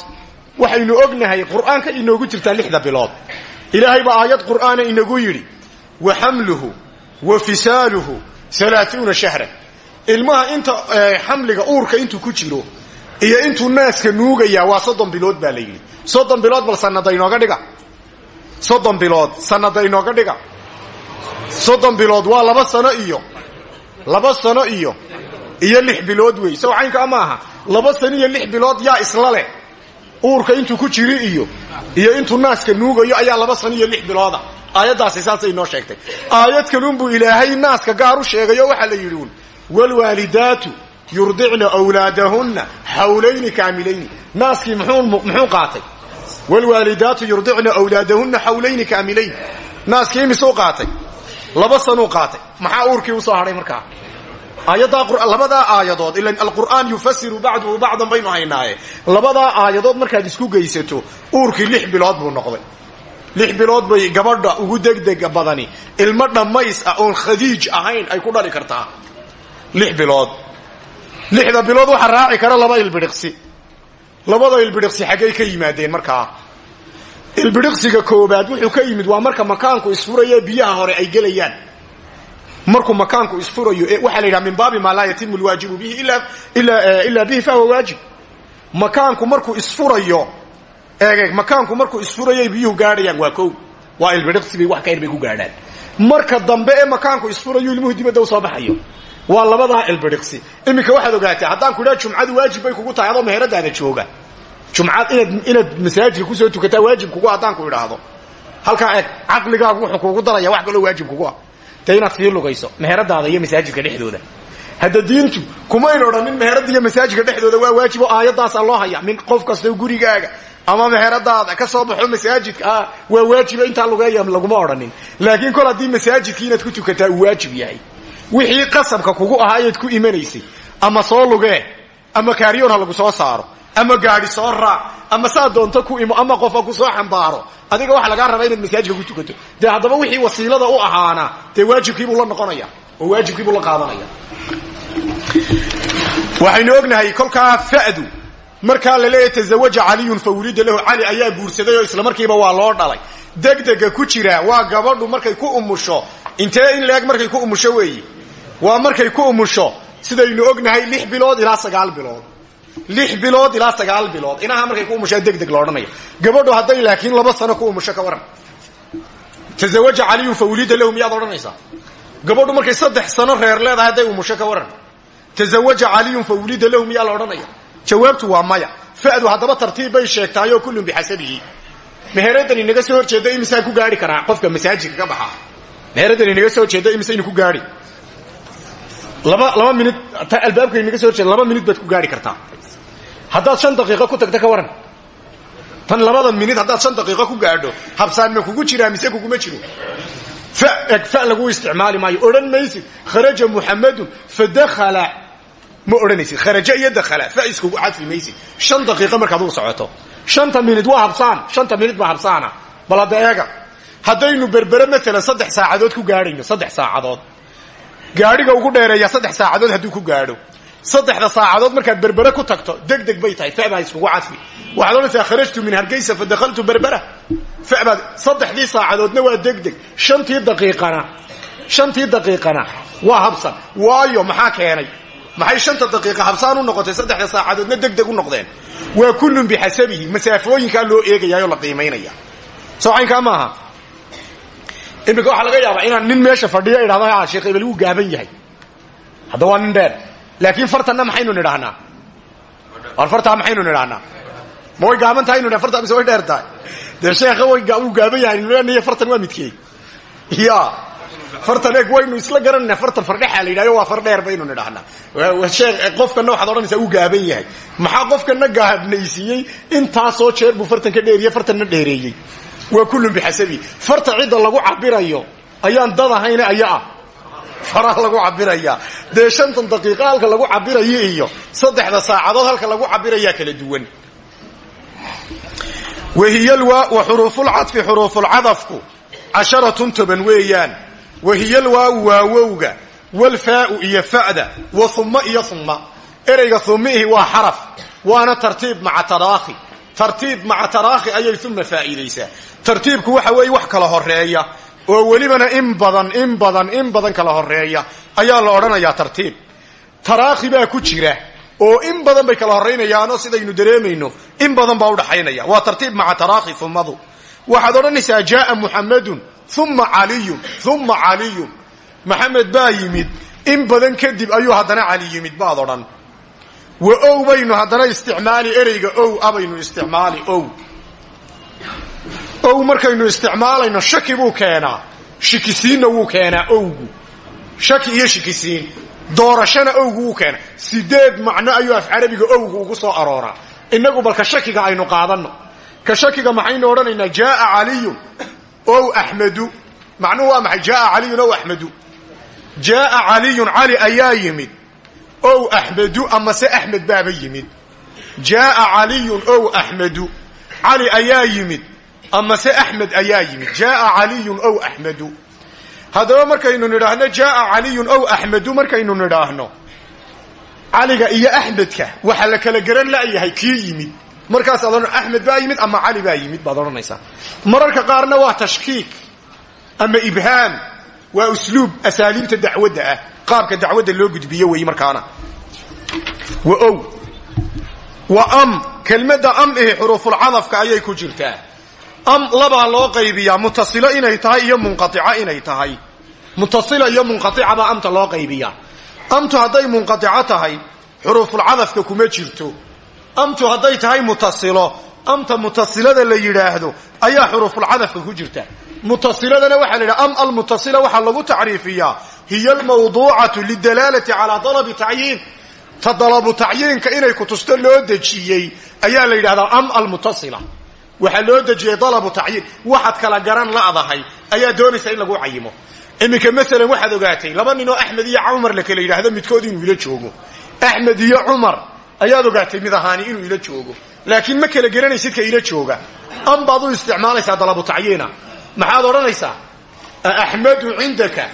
Speaker 1: waxaynu ognahay qur'aanka inoogu jirtaa lixda bilood. Ilaahay baa aayad qur'aana inagu yidhi wa xamluhu wa fisaaluhu alaauuna shahran. Ilmaha inta xamliga uurka intuu ku jiro iyo intuu naaska nuugayaa waa soddon bilood baa la yidhi. Soddon bilood bal sanada inooga dhiga soddon bilood sanada inooga dhiga. Soddon bilood waa laba sano iyo laba sano iyo iyo lix bilood wey sow caynkaa maaha laba sano iyo lix bilood yaa isla uurka intuu ku jiri iyo iyo intuu naaska nuugayo ayaa laba sano iyo lix bilooda. Aayaddaasi saasay inoo sheegtay. Aayad kaluunbuu ilaahay naaska gaar u sheegayo waxaa la yidhi un wlwaalidaatu yurdicna wlaadahunna xawlayni kaamilayni. Naaskii muxuu qaatay wlwaalidaatu yurdicna wlaadahunna xawlayni kaamilayn naaskii imisuu qaatay laba sanuu qaatay maxaa uurkii u soo hadhay markaa labadaa aayadood ila alqur'aan yufasiru bacduhu bacdan baynu haynaaye labadaa aayadood markaad isku geysato uurkii lix bilood buu noqday lix bilood bay gabadha ugu degdega badani ilmo dhammays ah oon khadiij ahayn ay ku dhali kartaa lix bilood lixda bilood waxaa raaci kara laba ilbidhiqsi labada ilbidhiqsi xaggay ka yimaadeen markaa. Ilbidhiqsiga koobaad wuxuu ka yimid waa marka makaanku isfurayo biyaha hore ay gelayaan. Markuu makaanku isfurayo waxaa la yidhaha min baabi maa laa yatimu lwaajibu bihi ilaa bihi fahuwa waajib. Makaanku markuu isfurayo eeg makaanku markuu isfurayo biyuhu gaadhayaan waa kow waa ilbidhiqsi wax ka yar ku gaadhaan. Marka dambe ee makaanku isfurayo ilmuhu dibadda soo baxayo waa labadaa ilbidhiqsi iminka waxaad ogaatay haddaan ku idhaha jumcadu waajib bay kugu tahay adoo meheradaada jooga. Jumcad inaad inaad masaajidka ku soo tukataa waajib kugu haddaan ku idhaahdo. Halkaa eeg caqligaagu wuxuu kuugu daraya wax kaloo waajib kugu ah. Dee inaad sii lugayso meheradaada iyo masaajidka dhexdooda. Hadda diintu kumayn odhanin meherada iyo masaajidka dhexdooda waa waajib oo aayadaasaa loo haya. Min qof kastoo gurigaaga ama meheradaada ka soo baxo masaajidka waa waajiba intaa lugeeya laguma odhanin. Laakiin kol haddii masaajidkii inaad ku tukataa uu waajib yahay wixii qasabka kugu ahaa ayaad ku imanaysay ama soo lugee ama kaariyoon lagu soo saaro ama gaadi soo raac ama saa doonto ku imo ama qofa ku soo xambaaro adiga waxa lagaa rabaa inaad masaajidka ku tukato. Dee haddaba wixii wasiilada u ahaana dee waajibkiibuu la noqonaya oo waajibkiibuu la qaadanaya. Waxaynu ognahay kolkaa fa'du markaa la leeyahy tazawaja caliyun fa wulida lahu cali ayaa guursaday oo isla markiiba waa loo dhalay. Degdega ku jira waa gabadhu markay ku umusho. Intee in leeg markay ku umusho weeye waa markay ku umusho sidaynu ognahay lix bilood ilaa sagaal bilood. Lix bilood ilaa sagaal bilood. Inaha markay ku umushaa degdeg lo odhanaya. Gabadhu hadday laakiin laba sano ku umusho ka waran. Tazawaja caliyun fa wulida lahu miyaad odhanaysaa. Gabadhu markay saddex sano reer leedahay hadday umusho ka waran. Tazawaja caliyun fa wulida lahu miyaa la jawaabtu waa maya. Fa'du haddaba tartiib bay sheegtaayoo kullun bixasabihi. Meheradani naga soo horjeeda imisaa ku gaari karaa? Qofka masaajidka ka baxa. Meheradani naga soo horjeeda imisaynu ku gaari laba laba minid albaabkay naga soo horjeeda laba minid baad ku gaari kartaa. Haddaad shan daqiiqo ku tagta ka waran. Tan labada minid haddaad shan daqiiqo ku gaadho habsaan ma kugu jiraa mise kuguma jiro? Fa fa lagu isticmaali maayo. Odhan maysid kharaja muxamadun fadakhala ma odhanaysid kharaja iyo dakhala. Fa iskugu cadfi maysid. Shan daqiiqo markaad ugu socoto. Shanta minid waa habsaan. Shanta minid baa habsaana. Bal hadda eega haddaynu berbere maalan saddex saacadood ku gaadhayno saddex saacadood gaadhiga ugu dheereeya saddex saacadood hadduu ku gaadho. Saddexda saacadood markaad berbere ku tagto degdeg bay tahay fa baa iskugu cadfi waxaad odhanaysaa kharajtu min hargeysa fa dakhaltu berbera. Fa baad saddexdii saacadoodna waa degdeg. Shantii daqiiqana shantii daqiiqana waa habsan. Waayo maxaa keenay? Maxay shanta daqiiqa habsaan u noqotay saddexda saacadoodna degdeg u noqdeen? Waa kullun bixasabihi masaafooyinkaa loo eegayaayoo la qiimaynaya soo caynkaa maaha iminka waxaa laga yaabaa inaan nin meesha fadhiyo idhahdo a sheekh ebel wuu gaaban yahay. Hadda waa dheer. Laakiin fartanna maxaynu nidhahnaa war fartaa maxaynu nidhahnaa ma gaaban tahay inu farta mise dheer tahay? Dee sheekha wuu gaaban yahay fartan waa midkeey ya fartan eeg waynu isla garanayna fartan fardhexaa la yidhahyo waa far dheer baynu nidhahnaa sheekh qofkana waxaad odhanaysaa uu gaaban yahay. Maxaa qofkana gaabnaysiiyey intaasoo jeer buu fartan ka dheeriye fartanna dheereeyey waa kullun bixasabi farta cidda lagu cabirayo ayaan dad ahayne aya ah. Faraha lagu cabirayaa dee shantan lagu cabirayo iyo saddexda saacadood halka lagu cabirayaa kala duwan. Wa xuruufulcadfi xuruufulcadafku casharatun toban weeyaan. Wahiyalwaau waawowga walfaau iyo fa'da wa humma iyo humma ereyga hummihi waa xaraf waana tartiib maca taraakhi tartiib maca taraakhi ayay uma faa'iidaysaa. Tartiibku waxa weeye wax kala horreeya oo welibana in badan in badan in badan kala horreeya ayaa la odhanayaa tartiib. Taraakhi baa ku jira oo in badan bay kala horaynayaanoo sidaynu dareemayno in badan baa udhaxaynaya waa tartiib maca taraakhi umadu waxaad odhanaysaa jaaa muxamadun uma caliyun uma caliyun. Maxamed baa yimid in badan kadib ayuu haddana cali yimid baad odhan wa ow baynu haddana isticmaali ereyga ow abaynu isticmaali ow. Ow markaynu isticmaalayno shaki buu keenaa. Shikisiinna wuu keenaa owgu. Shaki iyo shikisiin. Doorashana owgu wuu keenaa. Sideed macno ayuu af carabiga owgu ugu soo arooraa. Innagu balka shakiga aynu qaadanno. Ka shakiga maxaynu odhanaynaa? Jaaa caliyun. Ow axmedu. Macnuhu waa maxay? Jaaa caliyun ow axmedu. Jaaa caliyun cali ayaa yimid ow axmedu amase axmed baaba yimid. Jaaa caliyun ow axmedu cali ayaa yimid amase axmed ayaa yimid. Jaaa caliyun ow axmedu. Haddaba markaynu nidhaahno jaaa caliyun ow axmedu markaynu nidhaahno caliga iyo axmedka waxaa la kala garan la'yahay kii yimid. Markaasaad odhan axmed baa yimid ama cali baa yimid baad odhanaysaa. Mararka qaarna waa tashkiik ama ibhaam waa usluub asaaliibta dacwadda ah. Qaabka dacwadda loo gudbiyo weeye markaana ow. Wa am. Kelmadda am ihi xuruufulcadafka ayay ku jirtaa. Am labaa loo qaybiyaa mutasilo inay tahay iyo munqaica inay tahay. Mutasila iyo munqaica baa amta loo qaybiyaa. Amtu hadday munqaico tahay xuruufulcadafka kuma jirto. Amtu hadday tahay mutasilo amta mutasilada la yidhaahdo ayaa xuruufulcadafka ku jirta. Mutasiladana waxaa la yidhaha am almutasila waxaa lagu tacriifiyaa. Hiya almawduucatu lidalaalati calaa dalabi tacyiin ta dalabu tacyiinka inay kutusto loo dejiyey ayaa la yidhahdaa am almutasila. Waxaa loo dejiyey dalabu tacyiin. Waxaad kala garan la'dahay ayaa doonaysa in lagu cayimo. Iminka maalan waxaad ogaatay laba nin oo axmed iyo cumar la kala yidhaahdo midkood inuu ila joogo. Axmed iyo cumar ayaad ogaatay mid ahaani inuu ila joogo. Laakiin ma kala garanaysid ka ila jooga. Am baad u isticmaalaysaa dalabu maxaad odhanaysaa axmedu cindaka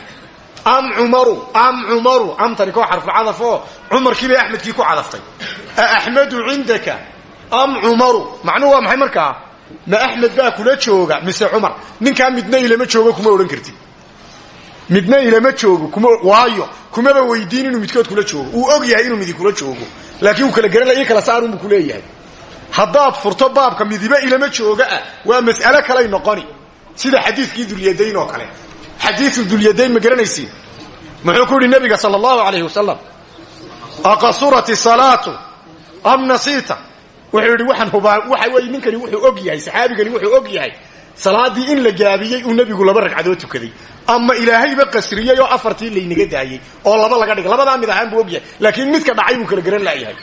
Speaker 1: am cumaru am cumaru amtani koo xarfulcadaf oo cumarkii bay axmedkii ku cadaftay. Axmedu cindaka am cumaru macnuhu waa maxay markaa ma axmed baa kula jooga mise cumar ninkaa midna ilama joogo kuma odhan kartid. Midna ilama joogo kuma waayo kumaba weydiin inuu midkood kula joogo. Uu og yahay inuu midi kula joogo. Laakiin uu kala garan ii kala saarunbuu kuleeyahay haddaad furto baabka midiba ilama jooga ah waa mas'alo kalay noqoni. Sida xadiidkii dulyadayn oo kale xadiiu dulyadayn ma garanaysiin muxuu ku yidhi nabiga sal allahu alayh wasalam aqasurat salaatu am nasiita? Wuxuu yidhi waxaan hubaa waxa weeye ninkani wuxuu og yahay saxaabigani wuxuu og yahay salaadii in la gaabiyey uu nebigu laba ragcadood tukaday. Ama ilaahayba qasriyey oo afartii laynaga daayey oo laba laga dhigay. Labadaa mid ahaan buu og yahay laakiin midka dhacay buu kala garan laayahay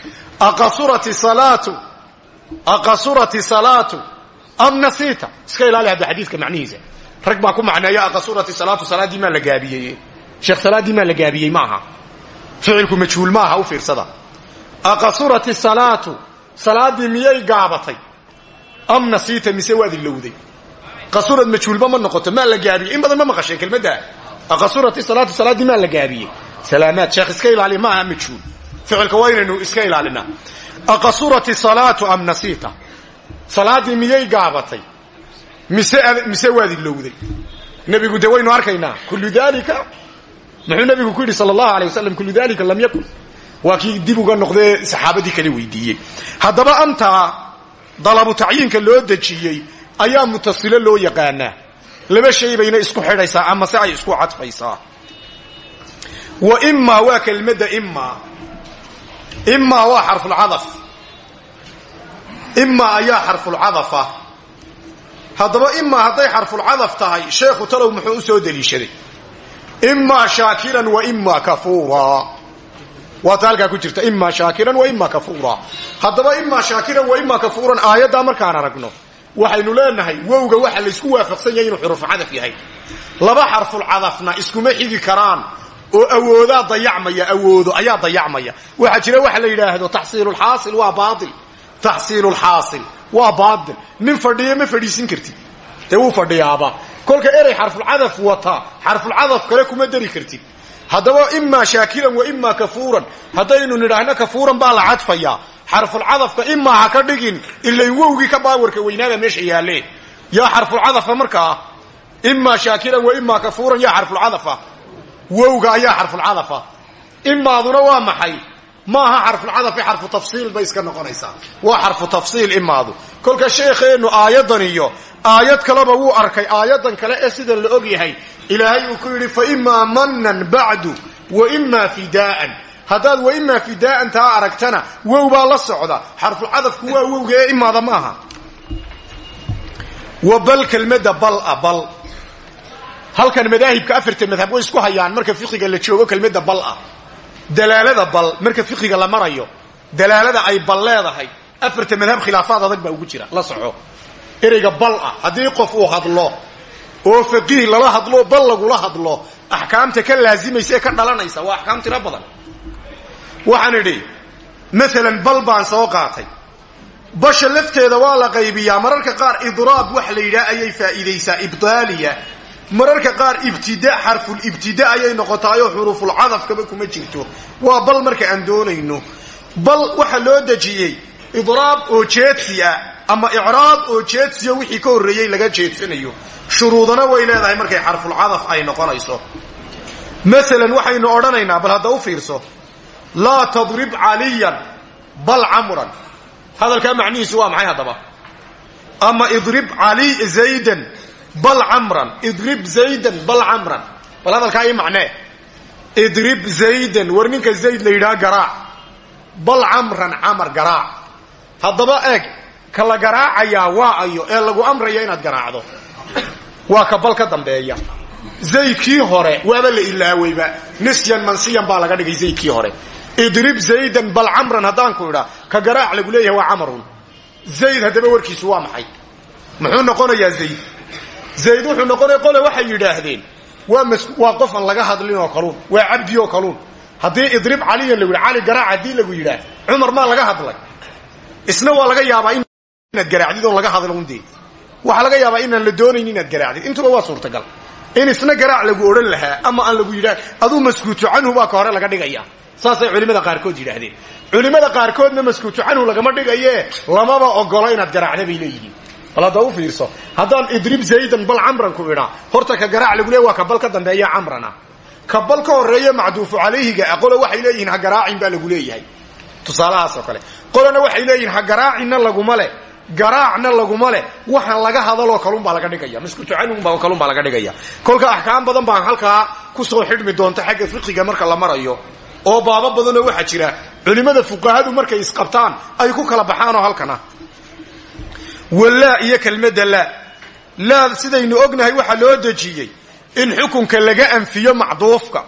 Speaker 1: aqasurati salaatu am nasiita? Iska ilaali hadda xadiidka macnihiisa rag baa ku macneeya aqasurati salaatu salaaddii maa la gaabiyey sheekh salaaddii maa la gaabiyey ma aha ficilku majhuul ma aha u fiirsada. Aqasurati salaatu salaaddii miyay gaabatay? Am nasiita mise waad ilowday qasurad majhuulba ma noqoto maa la gaabiyey. In badan ma maqasheen kelmadda. Aqasurati salaatu salaaddii maa la gaabiyey. Salaamaad sheekh iska ilaali ma aha majhuul ficilka waa inaynu iska ilaalinaa. Aqasurati salaatu am nasiita. Salaaddii miyay gaabatay mise mise waad ilowday nebigu de waynu arkaynaa. Kullu dalika muxuu nebigu ku yidhi sala allahu alay wasalam kullu dalika lam yakun. Waa kii dib uga noqdee saxaabadii kale weydiiyey. Haddaba amtaa dalabu tacyiinka loo dejiyey ayaa mutasilo loo yaqaanaa. Laba shay bayna isku xidhaysaa ama se ay isku cadfaysaa. Wa imaa waa kelmadda imaa imaa waa xarfulcadaf imaa ayaa xarfulcadafa haddaba imaa hadday xarfulcadaf tahay sheekhu talow muxuu u soo deliishaday. Imaa shaakiran wa imaa kafuura. Waata halkaa ku jirta imaa shaakiran wa imaa kafuura. Haddaba imaa shaakiran wa imaa kafuuran aayaddaa markaan aragno waxaynu leenahay wowga waxa laysku waafaqsan yahay inuu xurufcadaf yahay. Laba xarfulcadafna iskuma xigi karaan oo awoodaa dayacmaya awoodo ayaa dayacmaya. Waxaa jira waxa la yidhaahdo taxsiilulxaasil waa baail taxsiilulxaasil waa baail nin fadhiya ma fadhiisin kartid dee wuu fadhiyaaba kolka erey xarfulcadaf wata. Xarfulcadaf kale kuma dari kartid haddaba imaa shaakiran wa imaa kafuuran. Haddaynu nidhaahno kafuuran baa la cadfayaa. Xarfulcadafka imaa ha ka dhigin ilayn wowgii ka baawarka weynaaba meesha yaalle. Yaa xarfulcadafa markaa imaa shaakiran wa imaa kafuuran yaa xarfulcadafa wowga ayaa xarfulcadafa imaaduna waa maxay maaha xarfulcadafi xarfu tafsiil bay iska noqonaysaa. Waa xarfu tafsiil imaadu kolka sheekheennu aayadan iyo aayad kaleba wuu arkay. Aayadan kale ee sida la og yahay ilaahay uu ku yidhi fa imaa manan bacdu wa imaa fidaa'an haddaad wa imaa fidaa'an taa aragtana wow baa la socda. Xarfulcadafku waa wowga ee imaada maaha. Wa bal kelmadda bala bal. Halkan madaahibka afarta way isku hayaan marka fiqiga la joogo kelmadda bal dalaalada bal marka fiqiga la marayo dalaalada ay bal leedahay afarta madhab khilaafaad adag baa ugu jira. La soco. Ereyga bal ah haddii qof uu hadlo oo faqiih lala hadlo bal lagula hadlo axkaamta ka laazimaysa ee ka dhalanaysa waa axkaam tiro badan. Waxaan idhi maalan bal baan soo qaatay. Basha lafteeda waa la qaybiyaa mararka qaar idraab wax la yidhaah ayay faa'iidaysaa ibdaaliya mararka qaar ibtida xarful ibtida ayay noqotaayoo xuruufulcadafkaba kuma jirto. Waa bal marka aan doonayno. Bal waxa loo dejiyey idraab oo jeedsi ama icraab oo jeedsiyo wixii ka horreeyey laga jeedsanayo. Shuruudana way leedahay markay xarfulcadaf ay noqonayso. Maalan waxaynu odhanaynaa bal hadda u fiirso laa tadrib caliyan bal camran. Hadalkaa macnihiisu waa maxay haddaba? Ama idrib cali zaydan bal camran idrib zaydan bal camran bal hadalkaa ii macnee. Idrib zaydan war ninka zayd la yidhaha garaac. Bal camran camar garaac. Haddaba eeg ka la garaacayaa waa ayo ee lagu amraya inaad garaacdo. Waa ka bal ka dambeeya. Zaydkii hore waaba la ilaaweyba. Nisyan mansiyan baa laga dhigay zaydkii hore. Idrib zaydan bal camran haddaan ku idhaa ka garaac lagu leeyahay waa camarun. Zayd haddaba warkiisu waa maxay? Muxuu noqonayaa zayd zayd wuxuu noqonaya qole waxay yidhaahdeen waa qofan laga hadlin oo kaluun waa cabdi oo kaluun. Haddii idrib caliyan lagu yidhi cali garaac haddii lagu yidhaah cumar maa laga hadlay? Isna waa laga yaabaa inaad garaacdid oon laga hadlin dee waxaa laga yaabaa inaan la doonayn inaad garaacdid. Intuba waa suurtagal. In isna garaac lagu odhan lahaa ama aan lagu yidhaah aduu maskuutu canhu baa ka hore laga dhigaya saasay culimmada qaarkood yidhaahdeen. Culimmada qaarkoodna maskuutu canhu lagama dhigaye lamaba ogolo inaad garaacda bay leeyihiin bal hadda u fiirso. Haddaan idrib zaydan bal camran ku idhaa horta ka garaac lagu leey waa ka bal ka dambeeya camrana. Ka bal ka horreeye macduufu calayhiga qole waxay leeyihiin ha garaacin baa lagu leeyahay. Tusaalahaas oo kale qolena waxay leeyihiin ha garaacinna laguma leh garaacna laguma leh waxaan laga hadaloo kalun baa laga dhigaya maskuutu canhunba kalun baa laga dhigaya. Kolka axkaam badan baan halkaa ku soo xidhmi doonta xagga fiqiga marka la marayo. Oo baabo badanoo waxaa jira culimmada fuqahadu markay isqabtaan ay ku kala baxaanoo halkana walaa iyo kelmadda laa. Laa sidaynu ognahay waxaa loo dejiyey in xukunka laga anfiyo macduufka.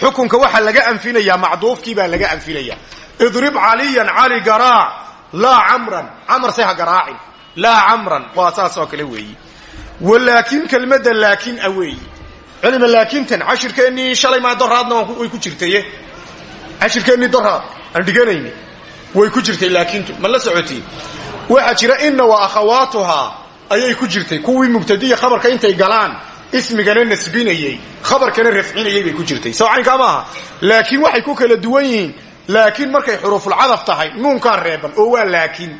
Speaker 1: Xukunka waxaa laga anfinayaa macduufkii baa laga anfinaya idrib caliyan cali garaac laa camran. Camar se ha garaacin. Laa camran waa kale weeyi. Walaakin kelmadda laakin a weeyi. Culima laakintan cashirkeennii shalay maa doraadna way ku jirtaye cashirkeennii doraad aan dhiganayni way ku jirtay laakintu. Ma la socotiin waxaa jira inna wa akhawaatuhaa ayay ku jirtay. Kuwii mubtadiya khabarka intay galaan ismigana nasbinayey khabarkana rafcinayey bay ku jirtay. Sawcaynkaa maaha laakiin waxay ku kala duwan yihiin. Laakiin markay xuruufulcadaf tahay nuunkaa reeban oo waa laakiin.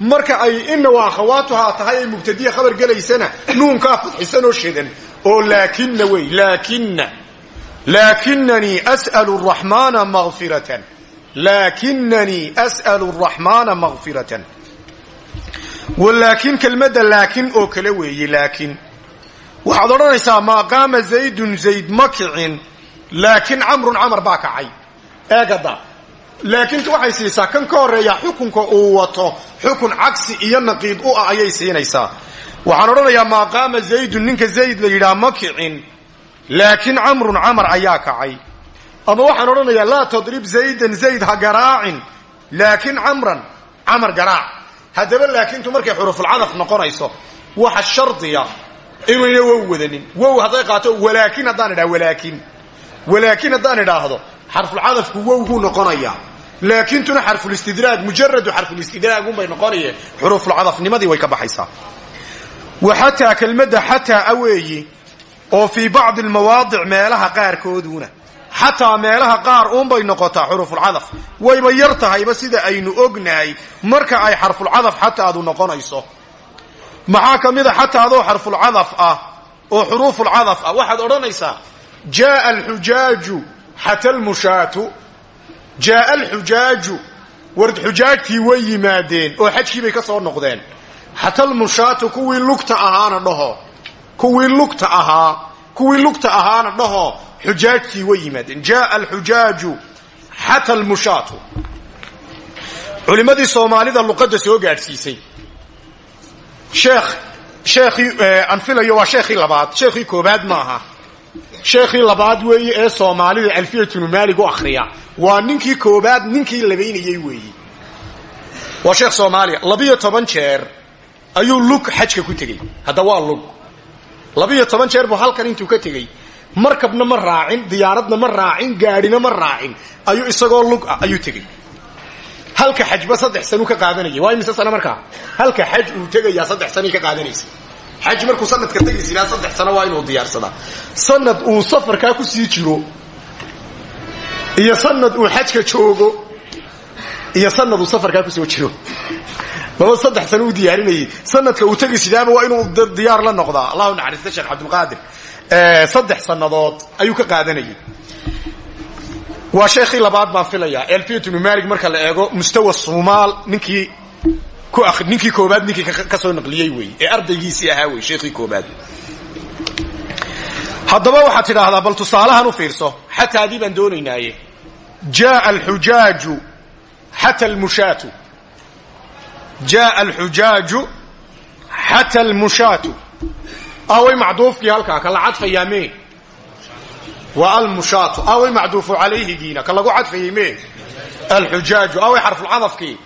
Speaker 1: Marka ay inna wa akhawaatuhaa tahay ay mubtadiya khabar gelaysana nuunkaa fadxisan oo shedan oo laakinna wey laakinna laakinanii as'alu araxmaana makfiratan laakinanii as'alu araxmaana makfiratan walaakin kelmadda laakin oo kale weeye laakin. Waxaad odhanaysaa maa qaama zaydun zayd ma kicin. Laakin camrun camar baa kacay. Eegada laakinta waxay siisaa kan ka horreeya xukunka uu wato xukun cagsi iyo naqiid u ah ayay siinaysaa. Waxaan odhanayaa maa qaama zaydun ninka zayd la yidhaha ma kicin. Laakin camrun camar ayaa kacay. Ama waxaan odhanayaa laa tadrib zaydan zayd ha garaacin. Laakin camran camar garaac haddaba laakintu markay xurufulcadaf noqonayso waxa shardiya inayna wow wadanin. Wow hadday qaato walaakin haddaan idhaha walaakin. Walaakin haddaan idhaahdo xarfulcadafku wow buu noqonayaa. Laakintuna xarfulistidraag mujaradu xarfulistidraagunbay noqonaye xurufulcadafnimadii way ka baxaysaa. Wa xataa kelmadda xataa a weeyi oo fii bacdi almawaadic meelaha qaarkooduna xataa meelaha qaar uunbay noqotaa xurufulcadaf wayba yar tahayba sida aynu ognahay marka ay xarfulcadaf xataadu noqonayso. Maxaa ka mida xataadoo xarfulcadaf ah oo xuruufulcadaf ah waxaad odhanaysaa jaaa alxujaaju xata lmushaatu jaaa alxujaaju war xujaajtii way yimaadeen oo xajkii bay ka soo noqdeen. Xata lmushaatu kuwii lugta ahaana dhaho. Kuwii lugta ahaa kuwii lugta ahaana dhaho xujaajtii way yimaadeen jaaa alxujaaju xata almushaatu culimmadii soomaalida luqadda soo gaadhsiisay sheekh sheekhii aan filayo waa sheekhii labaad sheekhii koobaad maaha sheekhii labaad weeye ee soomaalida alfiyatunu maalig u akhriya waa ninkii koobaad ninkii labaynayey weeye waa sheekh soomaaliya labiyo toban jeer ayuu lug xajka ku tegey hadda waa lug labiyo toban markabna ma raacin diyaaradna ma raacin gaadhina ma raacin. Ayuu isagoo lug ah ayuu tegey. Halka xajba saddex sanuu ka qaadanayay. Waa imise sano markaa? Halka xaj uu tegayaa saddex sanay ka qaadanaysa. Xaj markuu sanadka tegaysa ilaa saddex sano waa inuu diyaarsadaa sanad uu safarkaa ku sii jiro iyo sanad uu xajka joogo iyo sanad uu safarkaa ku soo jiro laba saddex sano uu diyaarinayay. Sanadka uu tegi sidaaba waa inuu diyaar la noqdaa. Allahu naxariista sheekh cabdulqaadir saddex sannadood ayuu ka qaadanayay. Waa sheekhii labaad baan filayaa. Elfiyat ibnu malig marka la eego mustawa sumaal ninkii ninkii koobaad ninkii ka soo naqliyey wey ee ardaygiisii ahaa wey sheekhii koobaad. Haddaba waxaad tidhaahdaa bal tusaalahan u fiirso xataadii baan doonaynaaye jaaa alxujaaju xata almushaatu jaaa alxujaaju xata almushaatu away macduufkii halkaa ka la cadfayaa mee waa almushaatu away macduufu calayhigiina ka lagu cadfayey mee alxujaaju away xarfulcadafkii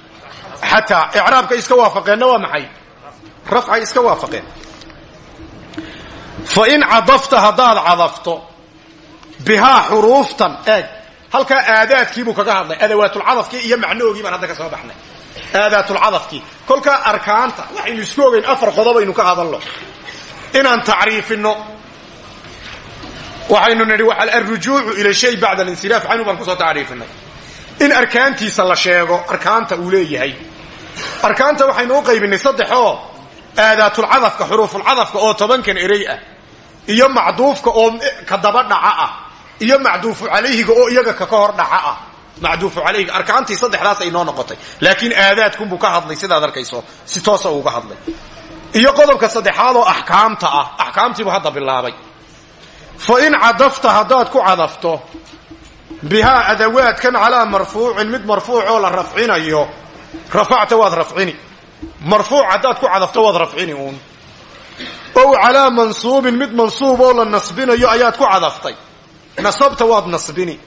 Speaker 1: xataa icraabkay iska waafaqeenna waa maxay rafcay iska waafaqeen fa in cadafta haddaad cadafto bihaa xuruuftan eeg halkaa aadaadkiibuu kaga hadlay adawaatulcadafkii iyo macnahoogii baan hadda ka soo baxnay aadaatulcadafkii. Kolkaa arkaanta waxaynu isku ogayn afar qodobaynu ka hadalno. Inaan tacriifinno waxaynu nidhi alrujuucu ila shay bacda alinsiraaf. Canhu baan ku soo tacriifinay. In arkaantiisa la sheego arkaanta uu leeyahay. Arkaanta waxaynu u qaybinay saddexoo aadaatulcadafka xuruufulcadafka oo tobankan erey ah iyo macduufka oo ka daba dhaca ah iyo macduufu calayhiga oo iyaga kaka hor dhaca ah macduufu calayhiga arkaantii saddexdaas ay noo noqotay. Laakiin aadaadkunbuu ka hadlay sidaad arkayso si toosa uuga hadlay. Iyo qodobka saddexaad oo axkaamta ah axkaamtiibuu hadda bilaabay. Fa in cadafta haddaad ku cadafto bihaa adawaadkan calaa marfuucin mid marfuucoo la rafcinayo rafacta waad rafcini. Marfuuc haddaad ku cadafto waad rafcini uun. Ow calaa mansuubin mid mansuub oo la nasbinayo ayaad ku cadaftay. Nasabta waad nasbini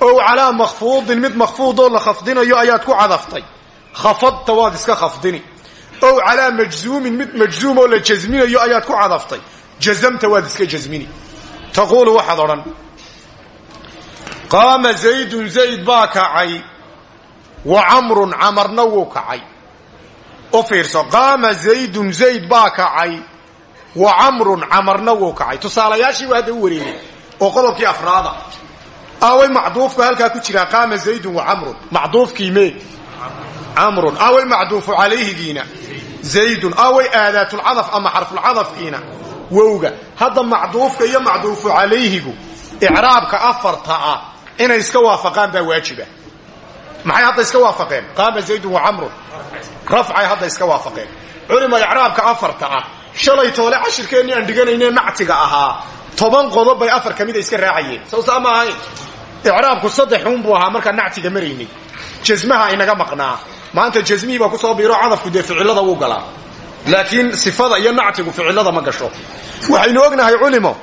Speaker 1: ow calaa makhfuudin mid makhfuud oo la khafdinayo ayaad ku cadaftay. Khafadta waad iska khafdini. Ow calaa majzuumin mid majzuum oo la jasminayo ayaad ku cadaftay. Jazamta waad iska jasmini. Taquulu waxaad odhan. Qaama zaydun zayd baa kacay. Wa camrun camarna wuu kacay. U fiirso qaama zaydun zayd baa kacay. Wa camrun camarna wuu kacay. Tusaalayaashii waa hadda u wareegay oo qodobkii afraada away macduufku halkaa ku jiraa qaama zaydun wa camrun. Macduufkii mee camrun. Away macduufu calayhigiina. Zaydun. Away aadaatulcadaf ama xarfulcadafkiina wowga. Hadda macduufka iyo macduufu calayhigu icraabka afarta ah inay iska waafaqaan baa waajiba. Maxay hadda iska waafaqeen? Qaama zaydun wa camrun. Rafcay hadda iska waafaqeen. Culima icraabka afarta ah shalay toole cashirkeennii aan dhiganayne nactiga ahaa toban qodob bay afar ka mida iska raacayeen. Sow saa ma ahayn icraabku saddexuun buu ahaa markaan nactiga maraynay jasmaha inaga maqnaa. Maanta jasmihii baa ku soo biiro cadafku dee ficilada wuu galaa. Laakiin sifada iyo nactigu ficilada ma gasho. Waxaynu ognahay culimo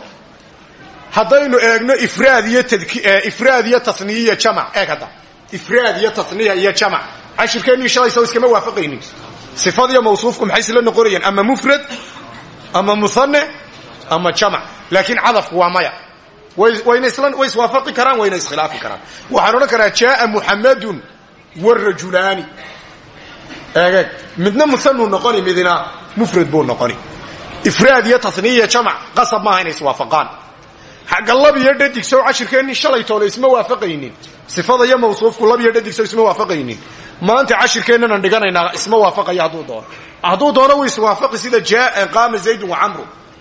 Speaker 1: haddaynu eegno ifraad iyo iyo taniya iyo jamac. Eeg hadda. Ifraad iyo taniya iyo jamac. Cashirkeennii shalay soo iskama waafaqaynin. Sifadiyo mawsuufku maxay isla noqonayaan ama mufrad ama muhane ama jamac. Laakiin cadafku waa maya way iswaafaqi karaan wayna iskhilaafi karaan. Waxaan odhan karaa jaaa muxamadun warajulaani eegeeg midna muhanuu noqoni midina mufrad buu noqoni. Ifraad iyo taniya jamac qasab maaha inay iswaafaqaan xagga lab iyo dhadigsow cashirkeennii shalay toole isma waafaqaynin. Sifada iyo mawsuufku lab iyo dhadigsow isma waafaqaynin. Maanta cashirkeennan dhiganaynaa isma waafaqaya hadduu doono. Hadduu doono way iswaafaqi sida jaa qaama zaydun wa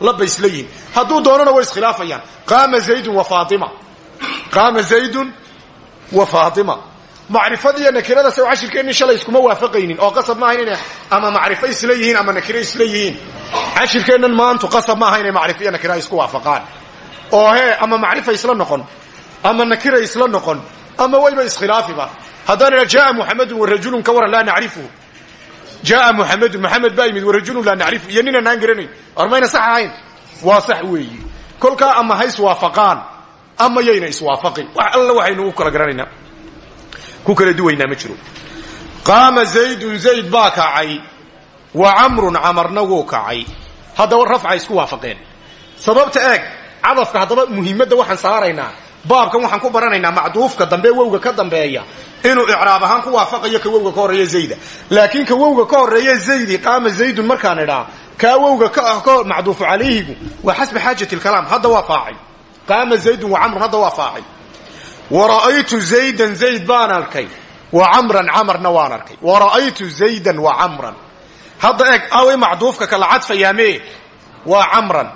Speaker 1: labba isla yihiin hadduu doonona way iskhilaafayaan. Qaama zaydun wa faatima. Qaama zaydun wa faatima. Macrifadiiyo nakirada saw cashirkeennii shalay iskuma waafaqaynin oo qasab maaha inay ama macrifo isla yihiin ama nakiro isla yihiin cashirkeennan maantu qasab maaha inay macrifo iyo nakira isku waafaqaan. Oo hee ama macrifa isla noqon ama nakira isla noqon ama wayba iskhilaafiba haddaan idha jaaa muxamedun warajulun ka waran laa nacrifuhu jaaa muxamedun maxamed baa yimid warajulun laa nacrifu iyo ninaan aan garanayn war mayna sax ahayn waa sax weeyi kolkaa ama ha iswaafaqaan ama yayna iswaafaqin wax alla waxaynu u kala garanaynaa ku kala duwaynaa ma jiro qaama zaydun zayd baa kacay wa camrun camarna wuu kacay haddaba rafca isku waafaqeen sababta eeg cadafka haddaba muhiimadda waxaan saaraynaa baabkan waxaan ku baranaynaa macduufka dambe wowga ka dambeeya. Inuu icraab ahaan ku waafaqayo ka wowga ka horreeya zayda. Laakiin ka wowga ka horreeya zaydi qaama zaydun markaan idhaa kaa wowga ka macduufu calayhigu waa xasba xaajati lkalaam hadda waa faacil qaama zaydun wa camrun hadda waa faacil wa ra'aytu zaydan zayd baan arkay. Wa camran camarna waan arkay. Wa ra'aytu zaydan wa camran. Hadda eeg aaway macduufka kala cadfayaame waa camran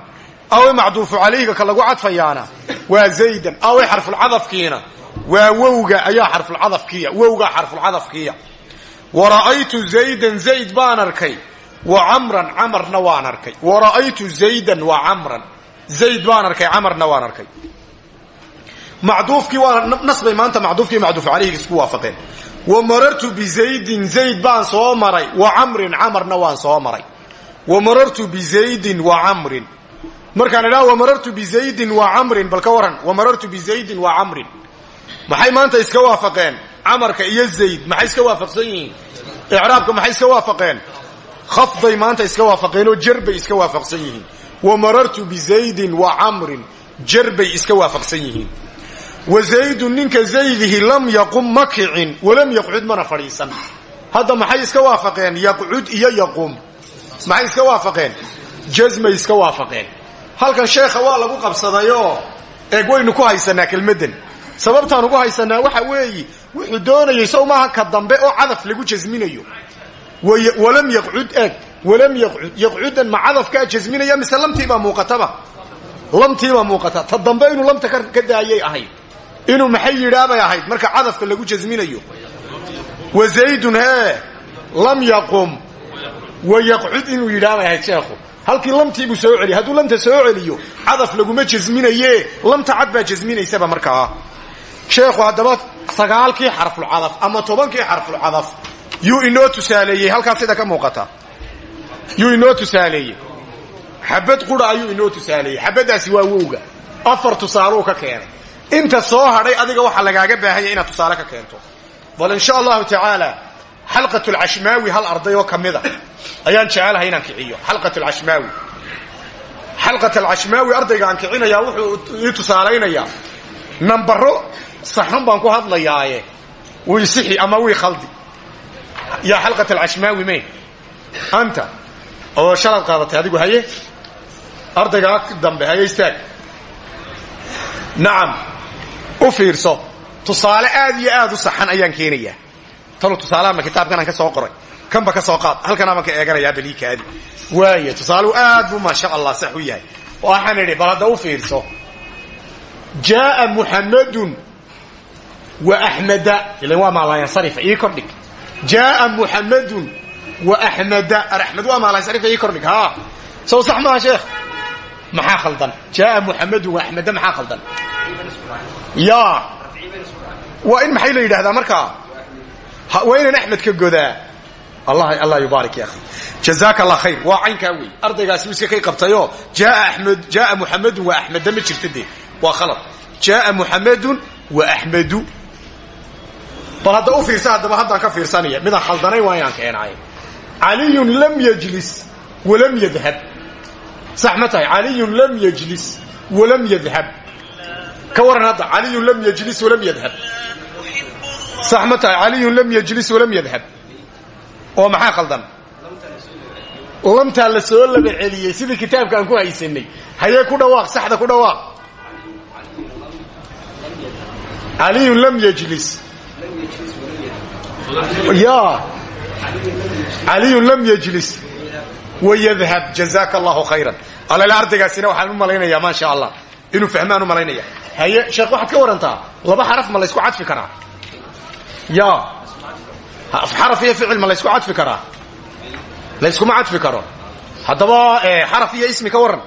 Speaker 1: aaway macduufu calayhiga ka lagu cadfayaana waa zaydan aaway xarfulcadafkiina waa wowga ayaa xarfulcadafkiya wowgaa xarfulcadafkiya wa ra'aytu zaydan zayd baan arkay wa camran camarna waan arkay wa ra'aytu zaydan wa camran zayd baan arkay camarna waan arkay macduufkii waa nasbay maanta macduufkii macduufu calayhiga isku waafaqeen wa marartu bizaydin zayd baan soo maray wa camrin camarna waan markaan idhaha wa marartu bizaydin wa camrin. Bal ka waran wa marartu bizaydin wa camrin. Maxay maanta iska waafaqeen? Camarka iyo zayd maxay iska waafaqsan yihiin? Maxay iska waafaqeen? Khafday maanta iska waafaqeen oo jar bay iska waafaqsan yihiin. Wa marartu bizaydin wa camrin. Jar bay iska waafaqsan wa zaydun ninka zaydihi lam yaqum ma kicin walam yaqcud mana fadhiisan. Hadda maxay iska waafaqeen? Yaqcud iyo yaquum maxay iska waafaqeen? Jazmay iska waafaqeen halkan sheekha waa lagu qabsadayoo eeg waynu ku haysanaa kelmaddan sababtaan ugu haysanaa waxa weeyi wuxuu doonayay sow ka dambe oo cadaf lagu jasminayo. Walam yaqcud eeg walam yaqcud yaqcudan ma cadafkaa jasminaya mise lamtiibaa muuqataba? Lamtiibaa muuqata. Ta dambe inuu lamta ka daayay ahayd. Inuu maxay yidhaabay ahayd? Marka cadafka lagu jasminayo. Wa zaydun hee lam yaqum. Wa yaqcud inuu yidhaabay ahayd sheekhu halkii lamtiibuu soo celiy hadduu lamta soo celiyo cadaf laguma jasminaye. Lamta cad baa jasminaysaba markaa sheekhu haddaba sagaalkii xarfulcadaf ama tobankii xarfulcadaf yuu inoo tusaaleeyey. Halkaas sida ka muuqata. Yuu inoo tusaaleeyey. Xabad qura ayuu inoo tusaaleeyey. Xabaddaasi waa wowga. Afar tusaaluu ka keenay. Inta soo hadhay adiga waxaa lagaaga baahanya inaad tusaale ka keento. Bal insha allahu tacaala xalqat lcashmaawi hal arday oo ka ayaan jecelahay inaan kiciyo. Xalqat lcashmaawi xalqat alcashmaawi ardayga aan kicinayaa wuxuu ii tusaalaynayaa. Nambaro saxan baan ku hadlayaaye. Wii sixi ama wii khaldi. Yaa xalqat alcashmaawi me anta oo shalaad qaadatay adigu haye. Ardaygaa dambe haye istaag. U fiirso. Tusaale aad iyo aad u saxan ayaan keenayaa tanu tusaalahanba kitaabkanaan ka soo qoray. Kanba ka soo qaad. Halkanaaban ka eeganayaa baliikaadi waaya tusaaleu aad buu maasha allah sax u yahay. Waxaan idhi bal hadda u fiirso. Jaaa muxammadun wa axmeda ilan waa maalayansarifa ii kordhig. Jaaa muxammadun wa axmeda araxmed waa maalayansarifa ii kordhig. Ha! Sow sax maaha sheekh. Maxaa khaldan? Jaaa muxammadun wa axmeda maxaa khaldan? Ya waa in maxay la yidhahdaa markaa waa inaan axmed ka godaa. Allah yubaarik ya akhi. Jazaaka allah khayr. Waa caynkaa wey ardaygaasi uu iska kay qabtayoo jaaa muxamedun wa axmeda ma jirta dee. Waa khalad. Jaaa muxamedun wa axmedu bal hadda u fiirsa haddaba haddaan ka fiirsanaya midaan khaldanayn waa inaan keenaay caliyun lam yajlis walam yadhab sax ma tahay caliyun lam yajlis walam yadhab ka waran hadda caliyun lam yajlis walam yadhab sax ma tahay caliyun lam yajlis walam yadhab oo maxaa khaldan? Lamtaa la soo laba celiyey sidii kitaabka aan ku haysanay. Hayee ku dhawaaq saxda ku dhawaaq. Caliyun lam yajlis. Ya caliyun lam yajlis wayadhab jazaaka allahu khayran. Alale ardaygaasina waxaan u malaynayaa maa sha allah. Inuu fahmaan u malaynaya haye sheekh waxaad ka warantaa laba xaraf ma laysku cadfi karaa ya. Xaraf iyo ficil ma laysku cadfi karaa? Layskuma cadfi karo. Haddaba xaraf iyo ismi ka waran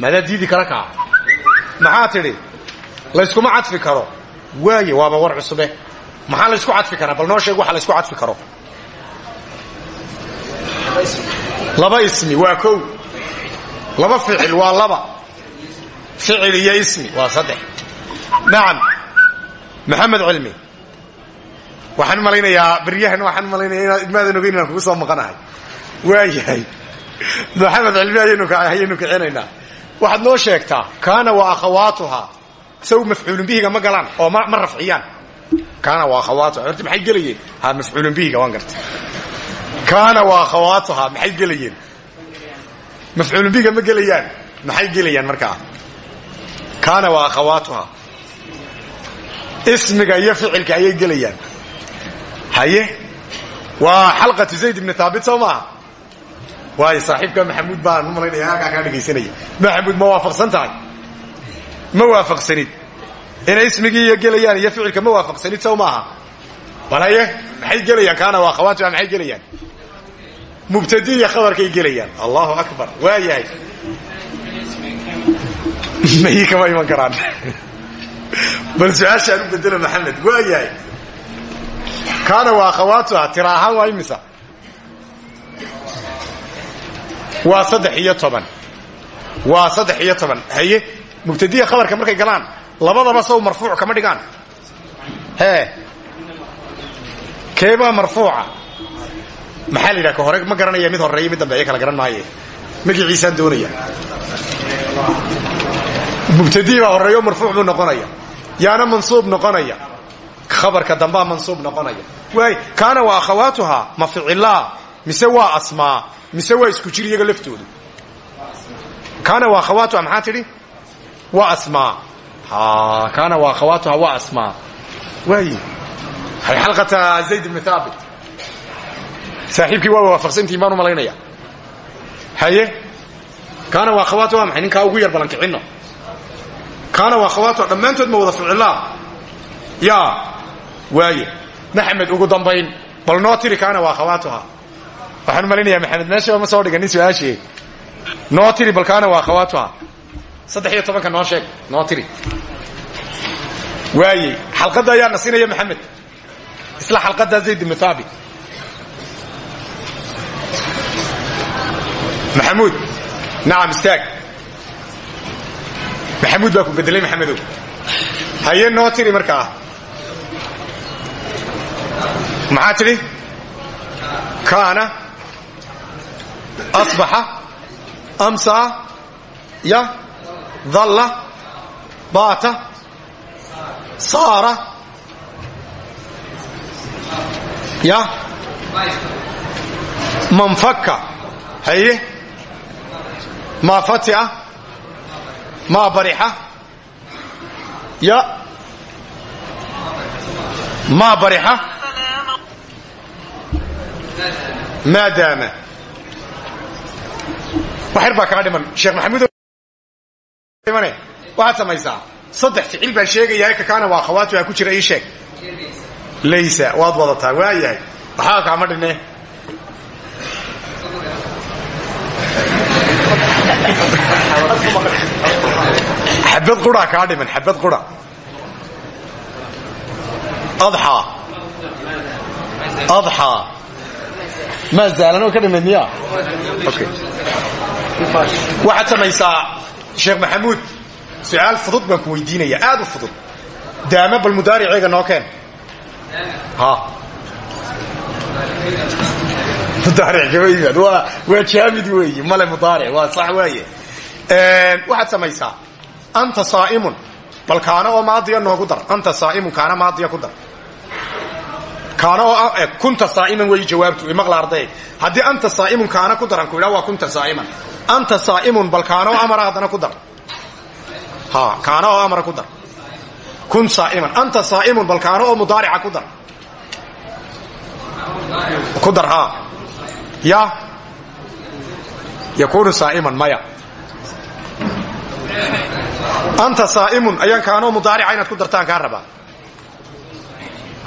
Speaker 1: maadaa diidi kara kaa? Maxaa tidhi? Layskuma cadfi karo. Waaye waaba war cusube. Maxaa laysku cadfi karaa? Bal noo sheeg waxa laysku cadfi karo. Laba ismi waa kow. Laba ficil waa laba. Ficil iyo ismi waa saddex. Nacam maxamed cilmi waxaan malaynayaa beryahan waxaan u malaynaya inaad idmaadan ogeyn inaan kugu soo maqanahay. Waayahay. Maxamed cilmi ayaynu kicinaynaa waxaad noo sheegtaa kaana wa akhawaatuhaa saw mafcuulun bihiga ma galaan oo ma rafciyaan. Kaana wa akhawaatuha. Horta maxay gelayeen? Ha mafcuulun bihiga waan gartay. Kaana wa akhawaatuhaa maxay gelayeen? Mafcuulun bihiga ma gelayaan. Maxay gelayaan markaa kaana wa akhawaatuhaa ismiga iyo ficilka ayay gelayaan haye? Waa xalqatu zayd ibni taabit soo maaha? Waayo saaxiibka maxamuud baan u malaynaya halkaa kaa dhegaysanaya maxamuud ma waafaqsan tahay? Ma waafaqsanid? Inay ismigii iyo gelayaan iyo ficilka ma waafaqsanid sow maaha? Bal haye maxay gelayaan? Kaana waa khawaatiha maxay gelayaan? Mubtadi iyo khabarkay gelayaan. Allahu akbar waa yahay. Mayi kama iman karaan. (laughs) Bal su'aashaan u bedelo maxamed waa yahay kaana waa akhawaatuha tira ahaan waa imisa? Waa saddex iyo toban. Waa saddex iyo toban. Haye mubtadiya khabarka markay galaan labadaba sow marfuuc kama dhigaan. Hee keebaa marfuuca. Maxaa la yidhaha ka hore ma garanaya mid horeeyo mid dambeeyo kala garan maaye. Magiciisaan doonaya. Mubtadiyi baa marfuuc buu noqonaya. Yaana mansuub noqonaya khabarka dambaa mansuub noqonaya. Waay kaana waa akhawaatuhaa ma ficilaa mise waa asmaa mise waa isku jir iyaga laftoodu kaana waa akhawaatuha maxaa tidhi? Waa asmaa. Kaana waa akhawaatuha waa asmaa. Waaye hay xalqata zayd ibni haabit saaxiibkii waa waafaqsantihin baan u malaynaya. Haye kaana waa akhawaatu waa maxay ninkaa ugu yar balankicinno kaana waa akhawaatuha dhammaantood ma wada ficilaa yaa waaye maxamed ugu dambayn bal noo tiri kaana waa akhawaatuha waxaan u malaynayaa maxamed meeshaba ma soo dhiganin su'aashii? Noo tiri bal kaana waa akhawaatuha saddex iyo tobanka noo sheeg noo tiri. Waaye xalqadda ayaa nasinaya maxamed. Isla xalqaddaa zayd ibnu haabit maxamuud nacam istaag. Maxamuud baa ku bedelay maxamedow. Haye noo tiri markaa maxaa tidhi? Kaana asbaxa amsaa ya dalla baata saara ya manfaka haye maa fatia maa barixa ya maa barixa maa daama wax yar baa kaa dhiman. Sheekh maxamuud dhimane waxaad samaysaa. Saddex ficil baan sheegayaa ka kaana waa akhawaatuha ku jira ii sheeg. Laysa waad wadataa waayahay waxaa kaama dhinne xabad qura kaa dhiman xabad qura. Adxaa. Adxaa maa zaalanoo ka dhiman miya? Waxaad samaysaa sheekh maxamuud su'aal fudud baan ku weydiinaya aad u fudud. Daama bal mudaariceega noo keen. Ha. Mudaaric kama yimaad waa waa jaamid weeye male mudaaric waa sax waaye waxaad samaysaa anta saa'imun. Bal kaana oo maadiya noogu dar. Anta saa'imun kaana maadiya ku dar kaana oo kunta saa'iman weeye jawaabtu imaqla arday haddii anta saa'imun kaana ku daran ku idhaa waa kunta saa'iman. Anta saa'imun bal kaana oo amara haddana ku dar. Ha kaana oo amara ku dar. Kun saa'iman. Anta saa'imun bal kaana oo mudaarica ku dar. Ku dar ha. Ya. Yakunu saa'iman maya. Anta saa'imun ayaan kaanoo mudaarica inaad ku dartaan kaa rabaa.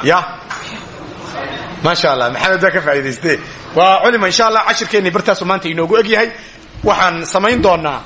Speaker 1: Ya maasha allah maxamed baa ka faa'iidayste waa culima insha allah cashirkeenni bartaasu maanta inoogu eg yahay waxaan samayn doonaa